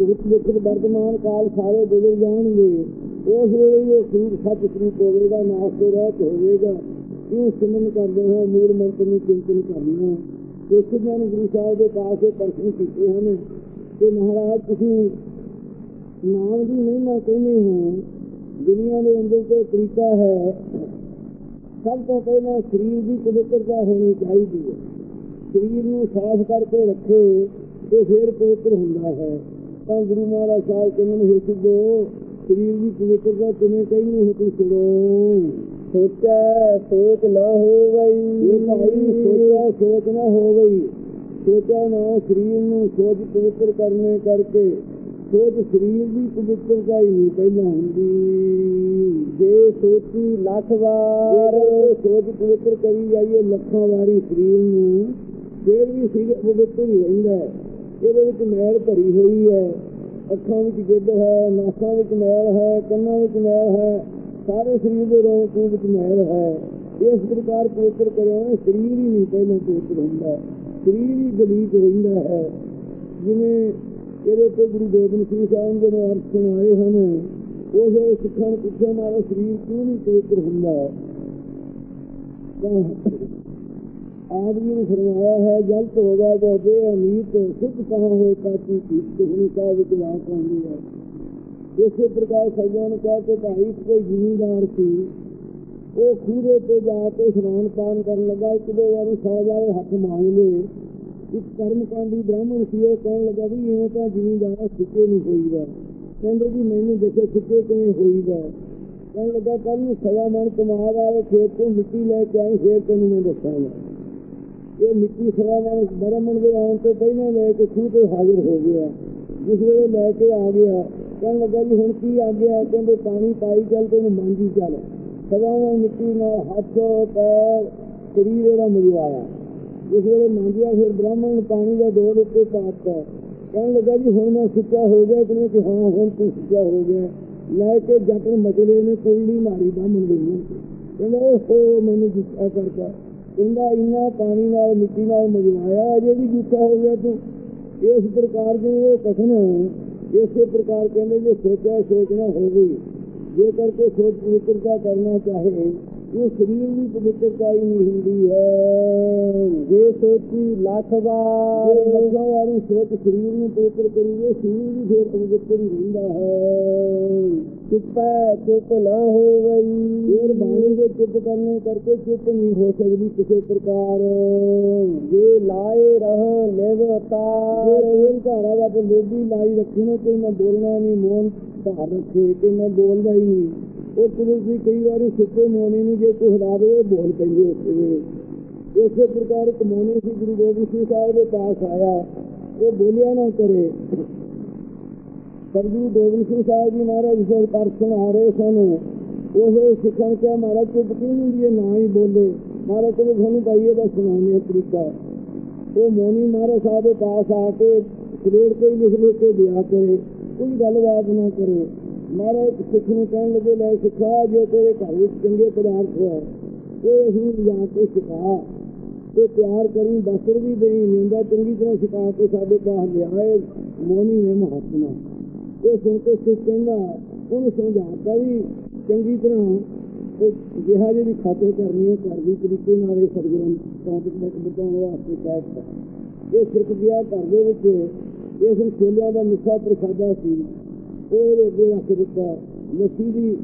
ਉਸ ਵਿੱਚ ਵਰਤਮਾਨ ਕਾਲ ਸਾਰੇ ਗੁਜ਼ਰ ਜਾਣਗੇ ਉਸ ਵੇਲੇ ਇਹ ਸਰੂਪ ਸੱਚ ਸਰੂਪ ਹੋਵੇਗਾ ਨਾਸ ਤੋਂ ਰਹਿਤ ਹੋਵੇਗਾ। ਇਹ ਸਿਮਰਨ ਕਰਦੇ ਹਾਂ, ਮੂਲ ਮੰਤਰ ਨੂੰ ਚਿੰਤਨ ਕਰਨਾ ਇਸ ਜਨ ਗੁਰੂ ਸਾਹਿਬ ਦੇ ਪਾਸੇ ਇਹ ਕੀਤੇ ਹਨ ਕਿ ਮਹਾਰਾਜ, ਤੁਸੀਂ ਨਾਮ ਦੀ ਮਹਿਮਾ ਕਹਿੰਦੇ ਹੋ, ਦੁਨੀਆ ਦੇ ਅੰਦਰ ਤੇ ਤਰੀਕਾ ਹੈ, ਸਭ ਤੋਂ ਪਹਿਲਾਂ ਸਰੀਰ ਦੀ ਪਵਿੱਤਰਤਾ ਹੋਣੀ ਚਾਹੀਦੀ ਹੈ। ਸਰੀਰ ਨੂੰ ਸਾਫ਼ ਕਰਕੇ ਰੱਖੇ ਤੇ ਫਿਰ ਪਵਿੱਤਰ ਹੁੰਦਾ ਹੈ। ਤਾਂ ਗੁਰੂ ਮਹਾਰਾਜ ਸਾਹਿਬ ਕਹਿੰਦੇ ਨੇ, ਹੇ ਸਰੀਰ ਦੀ ਪਵਿੱਤਰਤਾ ਕਿਵੇਂ ਕਹਿਣੀ ਹੈ ਤੁਸੀਂ ਸੁਣੋ। ਸੋਚੈ ਸੋਚ ਨਾ ਹੋਵਈ। ਇਹ ਭਾਈ ਸੋਚਿਆ ਸੋਚ ਨਾ ਹੋ ਗਈ ਸੋਚਿਆ ਨਾ ਸਰੀਰ ਨੂੰ ਸੋਚ ਪਵਿੱਤਰ ਕਰਨੇ ਕਰਕੇ। ਸੋਚ ਸਰੀਰ ਦੀ ਪਵਿੱਤਰਤਾ ਹੀ ਨਹੀਂ ਪਹਿਲਾਂ ਹੁੰਦੀ। ਜੇ ਸੋਚੀ ਲੱਖ ਵਾਰ। ਸੋਚ ਪਵਿੱਤਰ ਕਰੀ ਜਾਈਏ ਲੱਖਾਂ ਵਾਰੀ ਸਰੀਰ ਨੂੰ ਫਿਰ ਵੀ ਸਰੀਰ ਪਵਿੱਤਰ ਹੀ ਰਹਿੰਦਾ ਹੈ। ਇਹਦੇ ਵਿੱਚ ਮੈਲ ਭਰੀ ਹੋਈ ਹੈ। ਅੱਖਾਂ ਵਿੱਚ ਗਿੱਧ ਹੈ ਨਾਸਾਂ ਵਿੱਚ ਮੈਲ ਹੈ ਕੰਨਾਂ ਵਿੱਚ ਮੈਲ ਹੈ। ਸਾਰੇ ਸਰੀਰ ਦੇ ਰੋਗ ਨੂੰ ਵਿੱਚ ਮੈਲ ਹੈ। ਇਸ ਪ੍ਰਕਾਰ ਪਵਿੱਤਰ ਕਰਿਆ ਸਰੀਰ ਹੀ ਨਹੀਂ, ਪਹਿਲਾਂ ਪਵਿੱਤਰ ਹੁੰਦਾ ਸਰੀਰ ਹੀ ਗਲੀਚ ਰਹਿੰਦਾ ਹੈ। ਜਿਵੇਂ ਇਹਦੇ ਤੇ ਗੁਰੂ ਗੋਬਿੰਦ ਸਿੰਘ ਸਾਹਿਬ ਜੀ ਨੇ ਅਰਥ ਸੁਣਾਏ ਹਨ, ਉਹ ਸਿੱਖਾਂ ਨੂੰ ਪੁੱਛਿਆ ਮਾਰਾ ਸਰੀਰ ਕਿਉਂ ਨਹੀਂ ਪਵਿੱਤਰ ਹੁੰਦਾ? ਆਦਮੀ ਨੂੰ ਫਰਮਾਇਆ ਹੈ ਜਲ ਹੋਗਾ ਬਹੁਤੇ ਅਨੀਤ ਸਿੱਧ ਕਹਾਂ ਹੋਏ ਕਾਚੀ ਕੀ ਤੁਹਨੀ ਕਾ ਵਿੱਚ ਵਾਕ ਆਉਂਦੀ ਹੈ? ਇਸੇ ਪ੍ਰਕਾਰ ਸਜਣ ਕਹਿ ਕੇ ਭਾਈ ਕੋਈ ਜ਼ਿਮੀਦਾਰ ਸੀ, ਉਹ ਖੂਰੇ ਤੇ ਜਾ ਕੇ ਇਸ਼ਨਾਨ ਪਾਨ ਕਰਨ ਲੱਗਾ, ਇੱਕ ਦੋ ਵਾਰੀ ਸੌ ਜਾਏ ਹੱਥ ਮੰਗ ਲਏ। ਇੱਕ ਕਰਮਕਾਂਡੀ ਬ੍ਰਾਹਮਣ ਸੀ, ਉਹ ਕਹਿਣ ਲੱਗਾ ਵੀ ਇਉਂ ਤਾਂ ਜ਼ਿਮੀਦਾਰ ਸਿੱਕੇ ਨਹੀਂ ਹੋਈਦਾ। ਕਹਿੰਦੇ ਵੀ ਮੈਨੂੰ ਦੱਸੋ ਸਿੱਕੇ ਕਿਵੇਂ ਹੋਈਦਾ। ਕਹਿਣ ਲੱਗਾ ਕੱਲ ਨੂੰ ਸਵਾ ਮਣ ਕਮਾਦ ਆਏ ਖੇਤ ਤੋਂ ਮਿੱਟੀ ਲੈ ਕੇ ਆਈ, ਫੇਰ ਤੈਨੂੰ ਮੈਂ ਦੱਸਾਂਗਾ। ਇਹ ਮਿੱਟੀ ਸਵਾ ਮਣ ਬ੍ਰਾਹਮਣ ਦੇ ਆਉਣ ਤੋਂ ਪਹਿਲਾਂ ਲੈ ਕੇ ਖੂਹ ਤੇ ਹਾਜ਼ਰ ਹੋ ਗਿਆ। ਜਿਸ ਵੇਲੇ ਲੈ ਕੇ ਆ ਗਿਆ ਕਹਿਣ ਲੱਗਾ ਜੀ ਹੁਣ ਕੀ ਆ ਗਿਆ ਕਹਿੰਦੇ ਪਾਣੀ ਪਾਈ ਚੱਲ ਤੇ ਉਹਨੂੰ ਮਾਂਜੀ ਚੱਲ। ਸਵਾਵਾਂ ਮਿੱਟੀ ਨਾਲ ਹੱਥ, ਪੈਰ, ਸਰੀਰ ਇਹਦਾ ਮਜਵਾਇਆ ਜਿਸ ਵੇਲੇ ਮਾਂਜਿਆ ਫਿਰ ਬ੍ਰਾਹਮਣ ਨੂੰ ਪਾਣੀ ਦਾ ਡੋਲ ਉੱਤੇ ਪਾਤਾ। ਕਹਿਣ ਲੱਗਾ ਜੀ ਹੁਣ ਮੈਂ ਸਿੱਖਿਆ ਹੋ ਗਿਆ ਕਿ ਕਿ ਹਾਂ, ਹੁਣ ਤੂੰ ਸੁੱਚਾ ਹੋ ਗਿਆ। ਲੈ ਕੇ ਜੱਟ ਮਜਲੇ ਨੇ ਕੁੱਲੀ ਮਾਰੀ ਬਾਹਮਣ ਦੇ ਮੂੰਹ ਤੇ। ਕਹਿੰਦਾ, ਓਹੋ, ਮੈਨੂੰ ਜੁੱਠਾ ਕਰਤਾ ਕਹਿੰਦਾ, ਇੰਨਾ ਪਾਣੀ ਨਾਲ, ਮਿੱਟੀ ਨਾਲ ਮਜਵਾਇਆ ਅਜੇ ਵੀ ਜੁੱਠਾ ਹੋ ਗਿਆ ਤੂੰ। ਇਸ ਪ੍ਰਕਾਰ ਦੇ ਉਹ ਕਥਨ ਹੈ ਇਸੇ ਪ੍ਰਕਾਰ ਕਹਿੰਦੇ ਜੇ ਸੋਚਿਆ ਸੋਚਣਾ ਹੋਵੇ ਗਈ ਜੇ ਕਰਕੇ ਸੋਚ ਪਵਿੱਤਰਤਾ ਕਰਨਾ ਚਾਹੇ ਇਹ ਸਰੀਰ ਦੀ ਪਵਿੱਤਰਤਾ ਹੀ ਹੁੰਦੀ ਹੈ। ਜੇ ਸੋਚੀ ਲੱਖ ਵਾਰ ਲੱਖਾਂ ਵਾਲੀ ਸੋਚ ਸਰੀਰ ਨੂੰ ਪਵਿੱਤਰ ਕਰੀਏ, ਸਰੀਰ ਵੀ ਫੇਰ ਪਵਿੱਤਰ ਹੀ ਰਹਿੰਦਾ ਹੈ। ਚੁੱਪੈ, ਚੁੱਪ ਨਾ ਹੋਵਈ। ਫੇਰ ਬਾਣੀ ਦੇ ਚੁੱਪ ਕਰਨੇ ਕਰਕੇ ਚੁੱਪ ਨਹੀਂ ਹੋ ਸਕਦੀ ਕਿਸੇ ਪ੍ਰਕਾਰ। ਜੇ ਲਾਏ ਰਹਾ ਜੇ ਨਿਵਤਾਰ ਤੇਲ ਦਾ ਤੇ ਲੋਭੀ ਲਾਈ ਰੱਖੀ ਨਾ, ਕੋਈ ਮੈਂ ਬੋਲਣਾ ਨਹੀਂ, ਮੋਨ ਧਾਰ ਰੱਖੇ ਕਿ ਮੈਂ ਬੋਲਦਾ ਹੀ ਨਹੀਂ। ਉਹ ਪੁਲਿਸ ਵੀ ਕਈ ਵਾਰੀ ਸੁੱਤੇ ਮੋਨੇ ਨੂੰ ਜੇ ਕੋਈ ਹਰਾਵੇ ਉਹ ਬੋਲ ਪੈਂਦੇ ਉੱਤੇ ਇਸੇ ਪ੍ਰਕਾਰ ਇੱਕ ਮੋਨੇ ਸੀ, ਗੁਰੂ ਗੋਬਿੰਦ ਸਿੰਘ ਸਾਹਿਬ ਦੇ ਪਾਸ ਆਇਆ। ਉਹ ਬੋਲਿਆ ਨਾ ਕਰੇ। ਸਰਜੀ ਗੋਬਿੰਦ ਸਿੰਘ ਸਾਹਿਬ ਜੀ ਮਹਾਰਾਜ ਜੀ ਦਰਸ਼ਨ ਆ ਰਹੇ ਸਨ। ਉਹ ਸਿੱਖਣ ਕਿਹਾ, ਮਹਾਰਾਜ ਚੁੱਪ ਕਿਉਂ ਹੁੰਦੀ? ਹੈ ਨਾ ਹੀ ਬੋਲੇ। ਮਹਾਰਾਜ ਕਹਿੰਦੇ ਸਾਨੂੰ ਪਾਈਏ ਦਾ ਸੁਣਾਉਣੇ ਆ ਤਰੀਕਾ। ਉਹ ਮੋਨੀ ਮਹਾਰਾਜ ਸਾਹਿਬ ਦੇ ਪਾਸ ਆ ਕੇ, ਸਵੇਰ ਕੋਈ ਲਿਖ ਲਿਖ ਕੇ ਦਿਆ ਕਰੇ। ਕੋਈ ਗੱਲਬਾਤ ਨਾ ਕਰੇ। ਮਹਾਰਾਜ, ਸਿੱਖ ਨੂੰ ਕਹਿਣ ਲੱਗੇ, ਲੈ ਸਿੱਖਾ, ਜੋ ਤੇਰੇ ਘਰ ਵਿੱਚ ਚੰਗੇ ਪਦਾਰਥ ਹੈ, ਉਹ ਅਸੀਂ ਲਿਜਾ ਕੇ ਸਿਖਾ। ਤੇ ਪਿਆਰ ਕਰੀ, ਬਸਰ ਵੀ ਦੇਈ ਨਿੰਦਾ ਚੰਗੀ ਤਰ੍ਹਾਂ ਸਿਖਾ ਕੇ ਸਾਡੇ ਪਾਸ ਲਿਆਏ ਮੋਨੀ ਹੈ ਮਹਾਤਮਾ। ਉਹ ਸੁਣ ਕੇ ਸਿੱਖ ਕਹਿੰਦਾ, ਉਹਨੂੰ ਸਮਝਾਤਾ ਵੀ ਚੰਗੀ ਤਰ੍ਹਾਂ ਉਹ ਜਿਹਾ ਜਿਹੜੀ ਖਾਤੇ ਕਰਨੀ ਹੈ, ਘਰ ਦੀ ਤਰੀਕੇ ਨਾਲ ਇਹ ਸਰਗਰਮ ਕਾਂਪਿਟ ਬਤਾਉਣ ਵਾਸਤੇ ਕਹਿਤਾ ਇਹ ਸਿਰਕ ਗਿਆ ਘਰ ਦੇ ਵਿੱਚ ਇਸ ਨੂੰ ਛੋਲਿਆਂ ਦਾ ਮਿੱਠਾ ਪ੍ਰਸ਼ਾਦਾ ਸੀ। ਇਹਦੇ ਅੱਗੇ ਰੱਖ ਦਿੱਤਾ। ਲੱਸੀ ਦੀ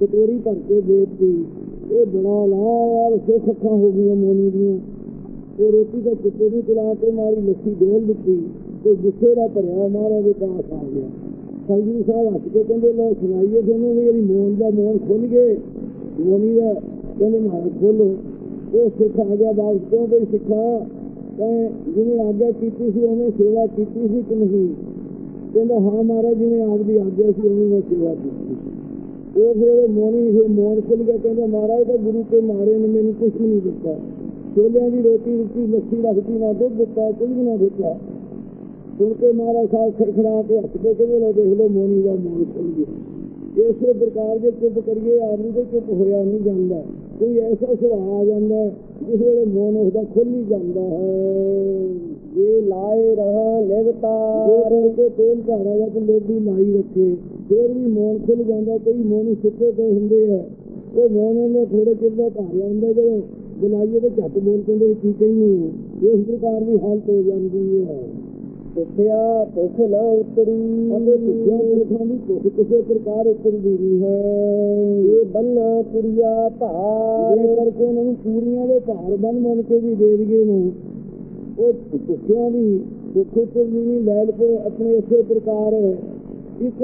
ਕਟੋਰੀ ਭਰ ਕੇ ਦੇ ਦਿੱਤੀ। ਇਹ ਬੜਾ ਲਾਲ ਸੁੱਖ ਅੱਖਾਂ ਹੋ ਗਈਆਂ ਮੋਨੀ ਦੀਆਂ। ਉਹ ਰੋਟੀ ਦਾ ਚਿੱਟੇ ਵੀ ਚਲਾ ਕੇ ਮਾਰੀ ਲੱਸੀ ਡੋਲ ਦਿੱਤੀ। ਤੇ ਗੁੱਸੇ ਦਾ ਭਰਿਆ ਮਹਾਰਾਜ ਦੇ ਪਾਸ ਆ ਗਿਆ। ਸੰਜੀ ਸਾਹਿਬ ਹੱਥ ਕੇ ਕਹਿੰਦੇ ਲੋ ਸੁਣਾਈਏ ਤੁਹਾਨੂੰ ਵੀ ਮੋਨ ਦਾ ਮੋਨ ਖੁੱਲ ਗਏ। ਮੋਨੀ ਦਾ ਕਹਿੰਦੇ ਮਾਰ ਖੋਲੋ ਉਹ ਸਿੱਖ ਆ ਗਿਆ ਬਾਅਦ ਤੋਂ ਵੀ ਸਿੱਖਾ? ਕਹੇ ਜਿਹਨੇ ਆਗਿਆ ਕੀਤੀ ਸੀ, ਉਹਨੇ ਸੇਵਾ ਕੀਤੀ ਸੀ ਕਿ ਨਹੀਂ? ਕਹਿੰਦਾ, ਹਾਂ ਮਹਾਰਾਜ, ਜਿਵੇਂ ਆਪ ਦੀ ਆਗਿਆ ਸੀ, ਉਹਨੇ ਮੈਂ ਸੇਵਾ ਕੀਤੀ ਉਹ ਫਿਰ ਮੋਨੀ, ਫਿਰ ਮੋਨ ਖੁੱਲ ਕਹਿੰਦਾ, ਮਹਾਰਾਜ, ਤਾਂ ਗੁਰੂ ਕੇ ਮਾਰੇ ਨੇ, ਮੈਨੂੰ ਕੁਝ ਨਹੀਂ ਦਿੱਤਾ। ਛੋਲਿਆਂ ਦੀ ਰੋਟੀ ਦਿੱਤੀ, ਲੱਸੀ ਰੱਖਦੀ ਨਾ ਦੁੱਧ ਦਿੱਤਾ, ਕੁਝ ਵੀ ਨਾ ਦਿੱਤਾ। ਸੁਣ ਕੇ ਮਹਾਰਾਜ ਸਾਹਿਬ ਖੜਖੜਾ ਕੇ ਹੱਥ ਕੇ ਕਹਿੰਦੇ ਲੋ ਦੇਖ ਲੋ ਮੋਨੀ ਦਾ ਮੋਨ ਖੁੱਲ ਗਿਆ। ਇਸੇ ਪ੍ਰਕਾਰ ਜੇ ਚੁੱਪ ਕਰੀਏ, ਆਦਮੀ ਤੇ ਚੁੱਪ ਹੋਇਆ ਨਹੀਂ ਜਾਂਦਾ। ਕੋਈ ਐਸਾ ਸੁਭਾਅ ਆ ਜਾਂਦਾ, ਜਿਸ ਵੇਲੇ ਮੋਨ ਉਸਦਾ ਖੁੱਲ ਹੀ ਜਾਂਦਾ ਹੈ। ਜੇ ਲਾਏ ਰਹਾ ਜੇ ਨਿਵਤਾਰ ਕਰਕੇ ਤੇਲ ਘਾੜਾ ਦਾ ਲੋਭੀ ਲਾਈ ਰੱਖੇ। ਫਿਰ ਵੀ ਮੋਨ ਖੁੱਲ ਜਾਂਦਾ ਕਈ ਮੋਨ ਸੁੱਤੇ ਪਏ ਹੁੰਦੇ ਆ। ਉਹ ਮੋਨ ਨੇ ਥੋੜੇ ਚਿਰ ਦਾ ਹੁੰਦਾ ਜਦੋਂ ਬੁਲਾਈਏ ਤੇ ਝੱਟ ਬੋਲ ਪੈਂਦੇ ਕੀ ਕਹੀਏ ਇਸ ਪ੍ਰਕਾਰ ਦੀ ਹਾਲਤ ਹੋ ਜਾਂਦੀ ਹੈ ਭੁੱਖਿਆ ਭੁੱਖ ਨਾ ਉਤਰੀ। ਅੰਦੇ ਭੁੱਖਿਆ ਪੁਰਖਾਂ ਦੀ ਭੁੱਖ ਕਿਸੇ ਪ੍ਰਕਾਰ ਉੱਤਰਦੀ ਨਹੀਂ ਹੈ। ਇਹ ਬੰਨਾ ਪੁਰੀਆ ਜੇ ਭਾਰ ਕਰਕੇ ਉਹਨਾਂ ਨੂੰ ਪੂਰੀਆਂ ਦੇ ਭਾਰ ਬਨ ਬਨ ਕੇ ਵੀ ਦੇ ਦਈਏ ਨੂੰ ਉਹ ਭੁੱਖਿਆਂ ਦੀ ਭੁੱਖ ਉੱਤਰਦੀ ਨਹੀਂ ਲੈਲ ਕੇ ਆਪਣੇ ਇਸੇ ਪ੍ਰਕਾਰ ਇੱਕ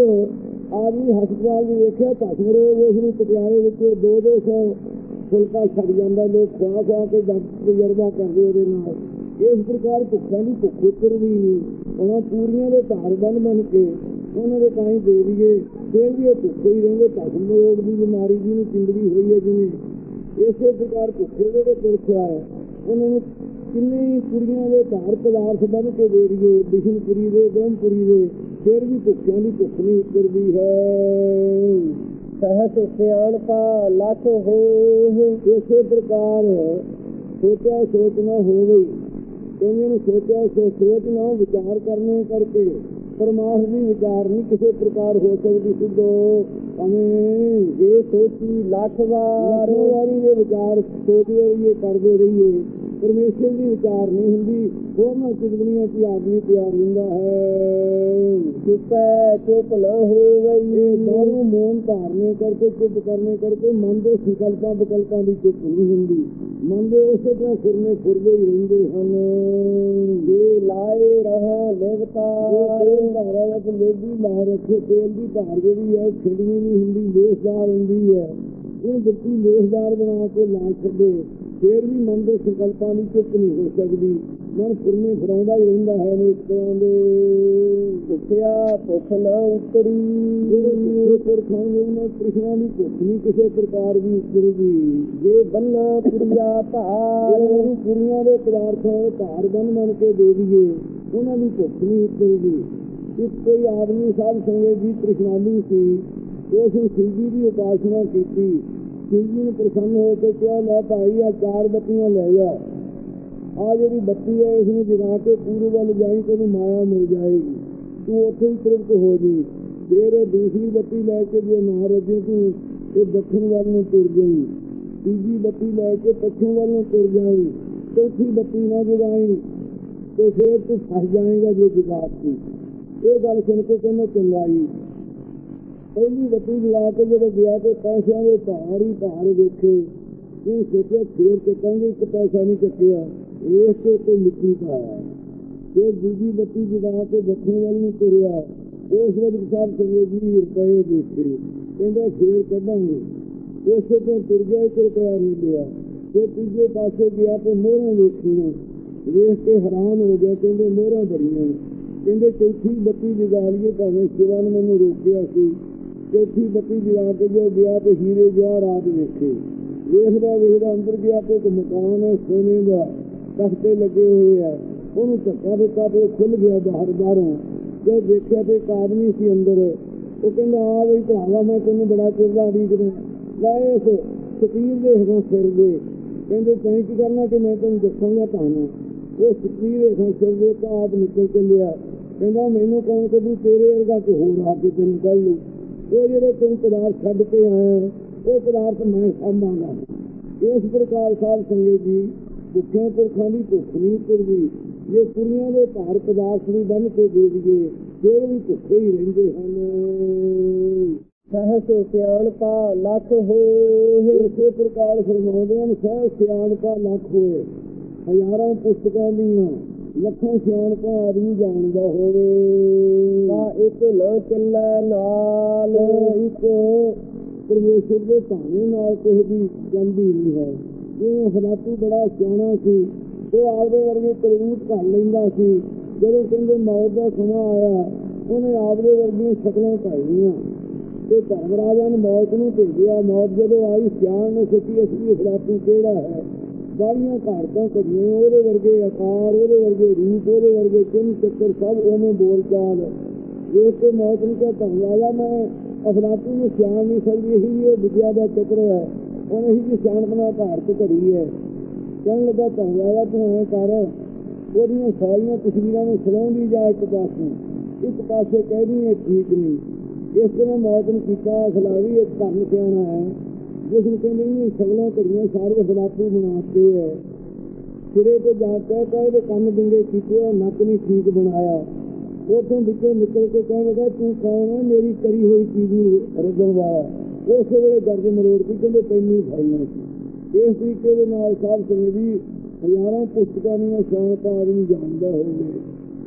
ਆਦਮੀ ਹਸਪਤਾਲ ਵੀ ਵੇਖਿਆ ਭਸਮ ਉਸ ਨੂੰ ਪਟਿਆਲੇ ਵਿੱਚ 2-200 ਫੁਲਕਾ ਛੱਡ ਜਾਂਦਾ, ਲੋਕ ਖਵਾ ਖਵਾ ਕੇ ਤਜਰਬਾ ਕਰਦੇ ਉਹਦੇ ਨਾਲ। ਇਸ ਪ੍ਰਕਾਰ ਭੁੱਖਾਂ ਦੀ ਭੁੱਖ ਉੱਤਰਦੀ ਨਹੀਂ। ਉਹਨਾਂ ਪੂਰੀਆਂ ਦੇ ਭਾਰ ਬਨ ਬਨ ਕੇ ਉਹਨਾਂ ਦੇ ਪਾਣੀ ਦੇ ਦਈਏ। ਫਿਰ ਵੀ ਉਹ ਭੁੱਖੇ ਹੀ ਰਹਿੰਦੇ ਭਸਮ ਰੋਗ ਦੀ ਬਿਮਾਰੀ ਜਿਹਨੂੰ ਚਿੰਬੜੀ ਹੋਈ ਹੈ ਜਿਵੇਂ। ਇਸੇ ਪ੍ਰਕਾਰ ਭੁੱਖੇ ਦੇ ਪੁਰਖਿਆ ਹੈ। ਉਹਨਾਂ ਨੂੰ ਕਿੰਨੇ ਕੁੜੀਆਂ ਦੇ ਘਰ ਪਦਾਰਥ ਬਣ ਕੇ ਦੇ ਦਈਏ ਬਿਸ਼ਨਪੁਰੀ ਦੇ ਬ੍ਰਹਮਪੁਰੀ ਦੇ ਫਿਰ ਵੀ ਭੁੱਖਿਆਂ ਦੀ ਭੁੱਖ ਨਹੀਂ ਉਤਰਦੀ ਹੈ। ਸਹਸ ਸਿਆਣਪਾ ਲੱਖ ਹੋ। ਇਸੇ ਪ੍ਰਕਾਰ ਸੋਚਿਆ ਸੋਚ ਨਾ ਹੋ ਗਈ ਕਹਿੰਦੇ ਨੇ ਸੋਚਿਆ ਸੋ ਸੋਚ ਨਾ ਵਿਚਾਰ ਕਰਨੇ ਕਰਕੇ। ਪਰਮਾਰਥ ਦੀ ਵਿਚਾਰ ਨਹੀਂ ਕਿਸੇ ਪ੍ਰਕਾਰ ਹੋ ਸਕਦੀ ਸਿੱਧੋ ਹਮੇ ਜੇ ਸੋਚੀ ਲੱਖ ਵਾਰ। ਵਾਰ ਵਾਰੀ ਦੇ ਵਿਚਾਰ ਸੋਚਦੇ ਰਹੀਏ ਕਰਦੇ ਰਹੀਏ। ਪਰਮੇਸ਼ਰ ਦੀ ਵਿਚਾਰ ਨਹੀਂ ਹੁੰਦੀ ਉਹਨਾਂ ਚਿੰਗਣੀਆਂ ਦੀ ਆਦਮੀ ਤਿਆਰ ਹੁੰਦਾ ਹੈ। ਚੁੱਪੈ, ਚੁੱਪ ਨਾ ਹੋਵਈ। ਦਾਰੂ ਮੋਨ ਧਾਰਨੇ ਕਰਕੇ, ਚੁੱਪ ਕਰਨੇ ਕਰਕੇ ਮਨ ਦੇ ਸੰਕਲਪਾਂ ਵਿਕਲਪਾਂ ਦੀ ਚੁੱਪ ਨਹੀਂ ਹੁੰਦੀ। ਮਨ ਦੇ ਉਸੇ ਤਰ੍ਹਾਂ ਫਿਰਨੇ ਫਿਰਦੇ ਹੀ ਰਹਿੰਦੇ ਹਨ। ਜੇ ਲਾਏ ਰਹਾ ਜੇ ਤੇਲ ਧਾਰਾ ਦਾ ਤੇ ਲਾ ਰੱਖੇ, ਤੇਲ ਦੀ ਧਾਰ ਜਿਹੜੀ ਹੈ ਛਿੜਨੀ ਨਹੀਂ ਹੁੰਦੀ ਲੇਸਦਾਰ ਹੁੰਦੀ ਹੈ। ਉਹ ਦਿੱਤੀ ਲੇਸਦਾਰ ਬਣਾ ਕੇ ਲਾ ਛੱਡੇ। ਫੇਰ ਵੀ ਮਨ ਦੇ ਸੰਕਲਪਾਂ ਦੀ ਚੁੱਪ ਨਹੀਂ ਹੋ ਸਕਦੀ। ਮਨ ਫੁਰਨੇ ਫਰਾਉਂਦਾ ਹੀ ਰਹਿੰਦਾ ਹੈ ਤਰ੍ਹਾਂ ਦੇ। ਭੁੱਖਿਆ ਭੁੱਖ ਨਾ ਉਤਰੀ। ਜਿਹੜੇ ਪੁਰਖਾਂ ਨੇ ਉਹਨਾਂ ਕ੍ਰਿਸ਼ਨਾ ਦੀ ਭੁੱਖ ਨਹੀਂ ਕਿਸੇ ਪ੍ਰਕਾਰ ਦੀ ਉਤਰਦੀ। ਜੇ ਬੰਨਾ ਪੁਰੀਆ ਭਾਰ ਕੁੜੀਆਂ ਦੇ ਪਦਾਰਥਾਂ ਦੇ ਧਾਰ ਬਨ ਬਨ ਕੇ ਦੇ ਦਈਏ ਉਹਨਾਂ ਦੀ ਭੁੱਖ ਨਹੀਂ ਉਤਰਦੀ। ਇੱਕ ਕੋਈ ਆਦਮੀ ਸਾਧ ਸੰਗਤ ਜੀ ਕ੍ਰਿਸ਼ਨਾਲੀ ਸੀ ਉਸ ਜੀ ਦੀ ਉਪਾਸਨਾ ਕੀਤੀ। ਸ਼ਿਵ ਜੀ ਨੂੰ ਪ੍ਰਸੰਨ ਹੋ ਕੇ ਕਿਹਾ, ਲੈ ਭਾਈ ਆ ਚਾਰ ਬੱਤੀਆਂ ਲੈ ਜਾ ਆ ਜਿਹੜੀ ਬੱਤੀ ਹੈ ਇਸ ਨੂੰ ਜਗਾ ਕੇ ਪੂਰਬ ਵੱਲ ਜਾਈ, ਤੈਨੂੰ ਮਾਇਆ ਮਿਲ ਜਾਏਗੀ। ਤੂੰ ਉੱਥੇ ਹੀ ਤ੍ਰਿਪਤ ਹੋ ਜੀ। ਫਿਰ ਦੂਸਰੀ ਬੱਤੀ ਲੈ ਕੇ ਜੇ ਨਾ ਰੱਜੇ ਤੂੰ ਇਹ ਦੱਖਣ ਵੱਲ ਨੂੰ ਤੁਰ ਜਾਈ। ਤੀਜੀ ਬੱਤੀ ਲੈ ਕੇ ਪੱਛਮ ਵੱਲ ਨੂੰ ਤੁਰ ਜਾਈ। ਚੌਥੀ ਬੱਤੀ ਨਾ ਜਗਾਈ, ਤੇ ਫਿਰ ਤੂੰ ਫਸ ਜਾਏਗਾ ਜੇ ਜਗਾਤੀ ਇਹ ਗੱਲ ਸੁਣ ਕੇ ਕਹਿੰਦਾ ਚੰਗਾ ਜੀ। ਪਹਿਲੀ ਬੱਤੀ ਜਗਾ ਕੇ ਜਦੋਂ ਗਿਆ ਤੇ ਪੈਸਿਆਂ ਦੇ ਭਾਰ ਹੀ ਭਾਰ ਵੇਖੇ। ਇਹ ਸੋਚਿਆ ਫੇਰ ਚੱਕਾਂਗੇ, ਇੱਕ ਪੈਸਾ ਨਹੀਂ ਚੱਕਿਆ। ਇਸ ਤੇ ਉੱਤੇ ਮਿੱਟੀ ਪਾਇਆ। ਫਿਰ ਦੂਜੀ ਬੱਤੀ ਜਗਾ ਕੇ ਦੱਖਣ ਵੱਲ ਨੂੰ ਤੁਰਿਆ। ਉਸ ਵੇਲੇ ਸਾਹਿਬ ਚੰਗੇ ਜੀ ਰੁਪਏ ਦੇਖੇ ਕਹਿੰਦਾ, ਫੇਰ ਕੱਢਾਂਗੇ। ਉਸੇ ਤੋਂ ਤੁਰ ਗਿਆ, ਇੱਕ ਰੁਪਇਆ ਨਹੀਂ ਲਿਆ। ਤੇ ਤੀਜੇ ਪਾਸੇ ਗਿਆ ਤੇ ਮੋਹਰਾਂ ਵੇਖੀਆਂ। ਵੇਖ ਕੇ ਹੈਰਾਨ ਹੋ ਗਿਆ, ਕਹਿੰਦੇ, ਮੋਹਰਾਂ ਬੜੀਆਂ ਨੇ। ਕਹਿੰਦੇ, ਚੌਥੀ ਬੱਤੀ ਜਗਾ ਲਈਏ ਭਾਵੇਂ ਸ਼ਿਵਾ ਨੇ ਮੈਨੂੰ ਰੋਕਿਆ ਸੀ। ਚੌਥੀ ਬੱਤੀ ਜਗਾ ਕੇ ਜੋ ਗਿਆ ਤੇ ਹੀਰੇ ਗਿਆ ਰਾਤ ਵੇਖੇ। ਵੇਖਦਾ ਵੇਖਦਾ ਅੰਦਰ ਗਿਆ ਤੇ ਇੱਕ ਮਕਾਨ ਹੈ, ਸੋਨੇ ਦਾ, ਤਖਤੇ ਲੱਗੇ ਹੋਏ ਆ। ਉਹਨੂੰ ਧੱਕਾ ਦਿੱਤਾ ਤੇ ਉਹ ਖੁੱਲ ਗਿਆ ਬਾਹਰ ਬਾਹਰੋਂ। ਤੇ ਦੇਖਿਆ ਤੇ ਇੱਕ ਆਦਮੀ ਸੀ ਅੰਦਰ। ਉਹ ਕਹਿੰਦਾ, ਆ ਬਈ ਭਰਾਵਾ, ਮੈਂ ਤੈਨੂੰ ਬੜਾ ਚਿਰਦਾ ਦਾ ਉਡੀਕਦਾ ਲੈ ਇਸ ਸਤੀਰ ਦੇ ਹੇਠਾਂ ਸਿਰ ਦੇ। ਕਹਿੰਦੇ, ਤੈਂ ਕੀ ਕਰਨਾ ਕਿ ਮੈਂ ਤੈਨੂੰ ਦੱਸਾਂਗਾ ਤੁਹਾਨੂੰ? ਉਹ ਸਤੀਰ ਦੇ ਹੇਠਾਂ ਸਿਰ ਦੇ ਤਾਂ ਆਪ ਨਿਕਲ ਲਿਆ ਕਹਿੰਦਾ, ਮੈਨੂੰ ਕੌਣ ਕਦੀ ਤੇਰੇ ਵਰਗਾ ਕਿ ਹੋਰ ਆ ਕੇ ਤੈਨੂੰ ਕੱਢ ਲੂ ਉਹ ਜਿਹੜੇ ਤੈਨੂੰ ਪਦਾਰਥ ਛੱਡ ਕੇ ਆਇਆ ਉਹ ਪਦਾਰਥ ਮੈਂ ਸਾਂਭਾਂਗਾ ਇਸ ਪ੍ਰਕਾਰ ਸਾਧ ਸੰਗਤ ਜੀ ਭੁੱਖਿਆਂ ਪੁਰਖਾਂ ਦੀ ਭੁੱਖ ਨਹੀਂ ਤੁਰਦੀ। ਜੇ ਕੁੜੀਆਂ ਦੇ ਭਾਰ ਪਦਾਰਥ ਵੀ ਬੰਨ ਕੇ ਦੇ ਦਈਏ ਫਿਰ ਵੀ ਭੁੱਖੇ ਹੀ ਰਹਿੰਦੇ ਹਨ। ਸਹਸ ਸਿਆਣਪਾ ਲੱਖ ਹੋਏ। ਇਸੇ ਪ੍ਰਕਾਰ ਫਰਮਾਉਂਦੇ ਹਨ ਸਹਿ ਸਿਆਣਪਾ ਲੱਖ ਹੋਏ। ਹਜ਼ਾਰਾਂ ਪੁਸਤਕਾਂ ਦੀਆਂ ਲੱਖਾਂ ਸਿਆਣਪਾ ਆਦਮੀ ਜਾਣਦਾ ਹੋਵੇ। ਤਾਂ ਇੱਕ ਨਾ ਚੱਲੈ ਨਾਲ। ਇੱਕ ਪਰਮੇਸ਼ਰ ਦੇ ਭਾਣੇ ਨਾਲ ਕਿਸੇ ਦੀ ਜਾਂਦੀ ਨਹੀਂ ਹੈ। ਜਿਵੇਂ ਹਲਾਤੂ ਬੜਾ ਸਿਆਣਾ ਸੀ ਉਹ ਆਪਦੇ ਵਰਗੇ ਕਰੂਤ ਘੜ ਲੈਂਦਾ ਸੀ। ਜਦੋਂ ਕਹਿੰਦੇ ਮੌਤ ਦਾ ਸਮਾਂ ਆਇਆ ਉਹਨੇ ਆਪਦੇ ਵਰਗੀਆਂ ਸ਼ਕਲਾਂ ਪਾਈਆਂ। ਤੇ ਧਰਮ ਰਾਜਾ ਨੇ ਮੌਤ ਨੂੰ ਭੇਜਿਆ। ਮੌਤ ਜਦੋਂ ਆਈ ਸਿਆਣ ਨੇ ਸੋਚੀ ਅਸਲੀ ਹਲਾਤੂ ਕਿਹੜਾ ਹੈ? ਬਾਰੀਆਂ ਘਰ ਤੋਂ ਉਹਦੇ ਵਰਗੇ ਆਕਾਰ, ਉਹਦੇ ਵਰਗੇ ਰੂਪ, ਉਹਦੇ ਵਰਗੇ ਚਿੰਨ ਚੱਕਰ, ਸਭ ਉਹਨੇ ਬੋਲ ਚਾਲ। ਵੇਖ ਕੇ ਮੌਤ ਨੂੰ ਕਿਹਾ ਧਰਮ ਰਾਜਾ ਮੈਂ। ਅਫਲਾਤੂ ਨੂੰ ਸਿਆਣ ਨਹੀਂ ਸਕਦੀ, ਇਹੀ ਉਹ ਵਿਦਿਆ ਦਾ ਚੱਕਰ ਹੈ। ਉਹਨੇ ਹੀ ਸਿਆਣ ਬਣਾ ਭਾਰਤ ਘੜੀ ਹੈ। ਕਹਿਣ ਲੱਗਾ, ਧਰਮ ਰਾਜਾ ਤੂੰ ਐਂ ਕਰ। ਉਹਦੀਆਂ ਸਾਰੀਆਂ ਤਸਵੀਰਾਂ ਨੂੰ ਸਲਾਉਂਦੀ ਜਾ ਇੱਕ ਪਾਸੇ। ਇੱਕ ਪਾਸੇ ਕਹਿਦੀ ਹੈ ਠੀਕ ਨਹੀਂ। ਇਸ ਤਰ੍ਹਾਂ ਮੌਤ ਨੂੰ ਕੀਤਾ ਖਲਾਵੀ ਇੱਕ ਧਰਮ ਸਿਆਣਾ ਹੈ। ਜਿਸ ਨੂੰ ਕਹਿੰਦੇ ਨੇ ਸਗਲਾਂ ਘੜੀਆਂ ਸਾਰੇ ਫਲਾਪੂ ਬਣਾਤੇ ਹੈ ਸਿਰੇ ਤੇ ਜਾ ਕੇ ਕਹੇ ਦੇ ਕੰਨ ਡਿੰਗੇ ਕੀਤੇ ਆ, ਨੱਕ ਨਹੀਂ ਠੀਕ ਬਣਾਇਆ। ਉਥੋਂ ਵਿੱਚੋਂ ਨਿਕਲ ਕੇ ਕਹਿਣ ਤੂੰ ਕੌਣ ਹੈ ਮੇਰੀ ਕਰੀ ਹੋਈ ਚੀਜ਼ ਨੂੰ ਰੱਦਣ ਵਾਲਾ। ਉਸ ਵੇਲੇ ਗਰਜ ਮਰੋੜ ਕੇ ਕਹਿੰਦੇ, ਤੈਨੂੰ ਹੀ ਖਾਈਆਂ ਸੀ। ਇਸ ਤਰੀਕੇ ਦੇ ਨਾਲ ਸਾਹਿਬ ਸਿੰਘ ਜੀ ਹਜ਼ਾਰਾਂ ਪੁਸਤਕਾਂ ਦੀਆਂ ਸ਼ਾਨਤਾਂ ਆਦਮੀ ਜਾਣਦਾ ਹੋਵੇ।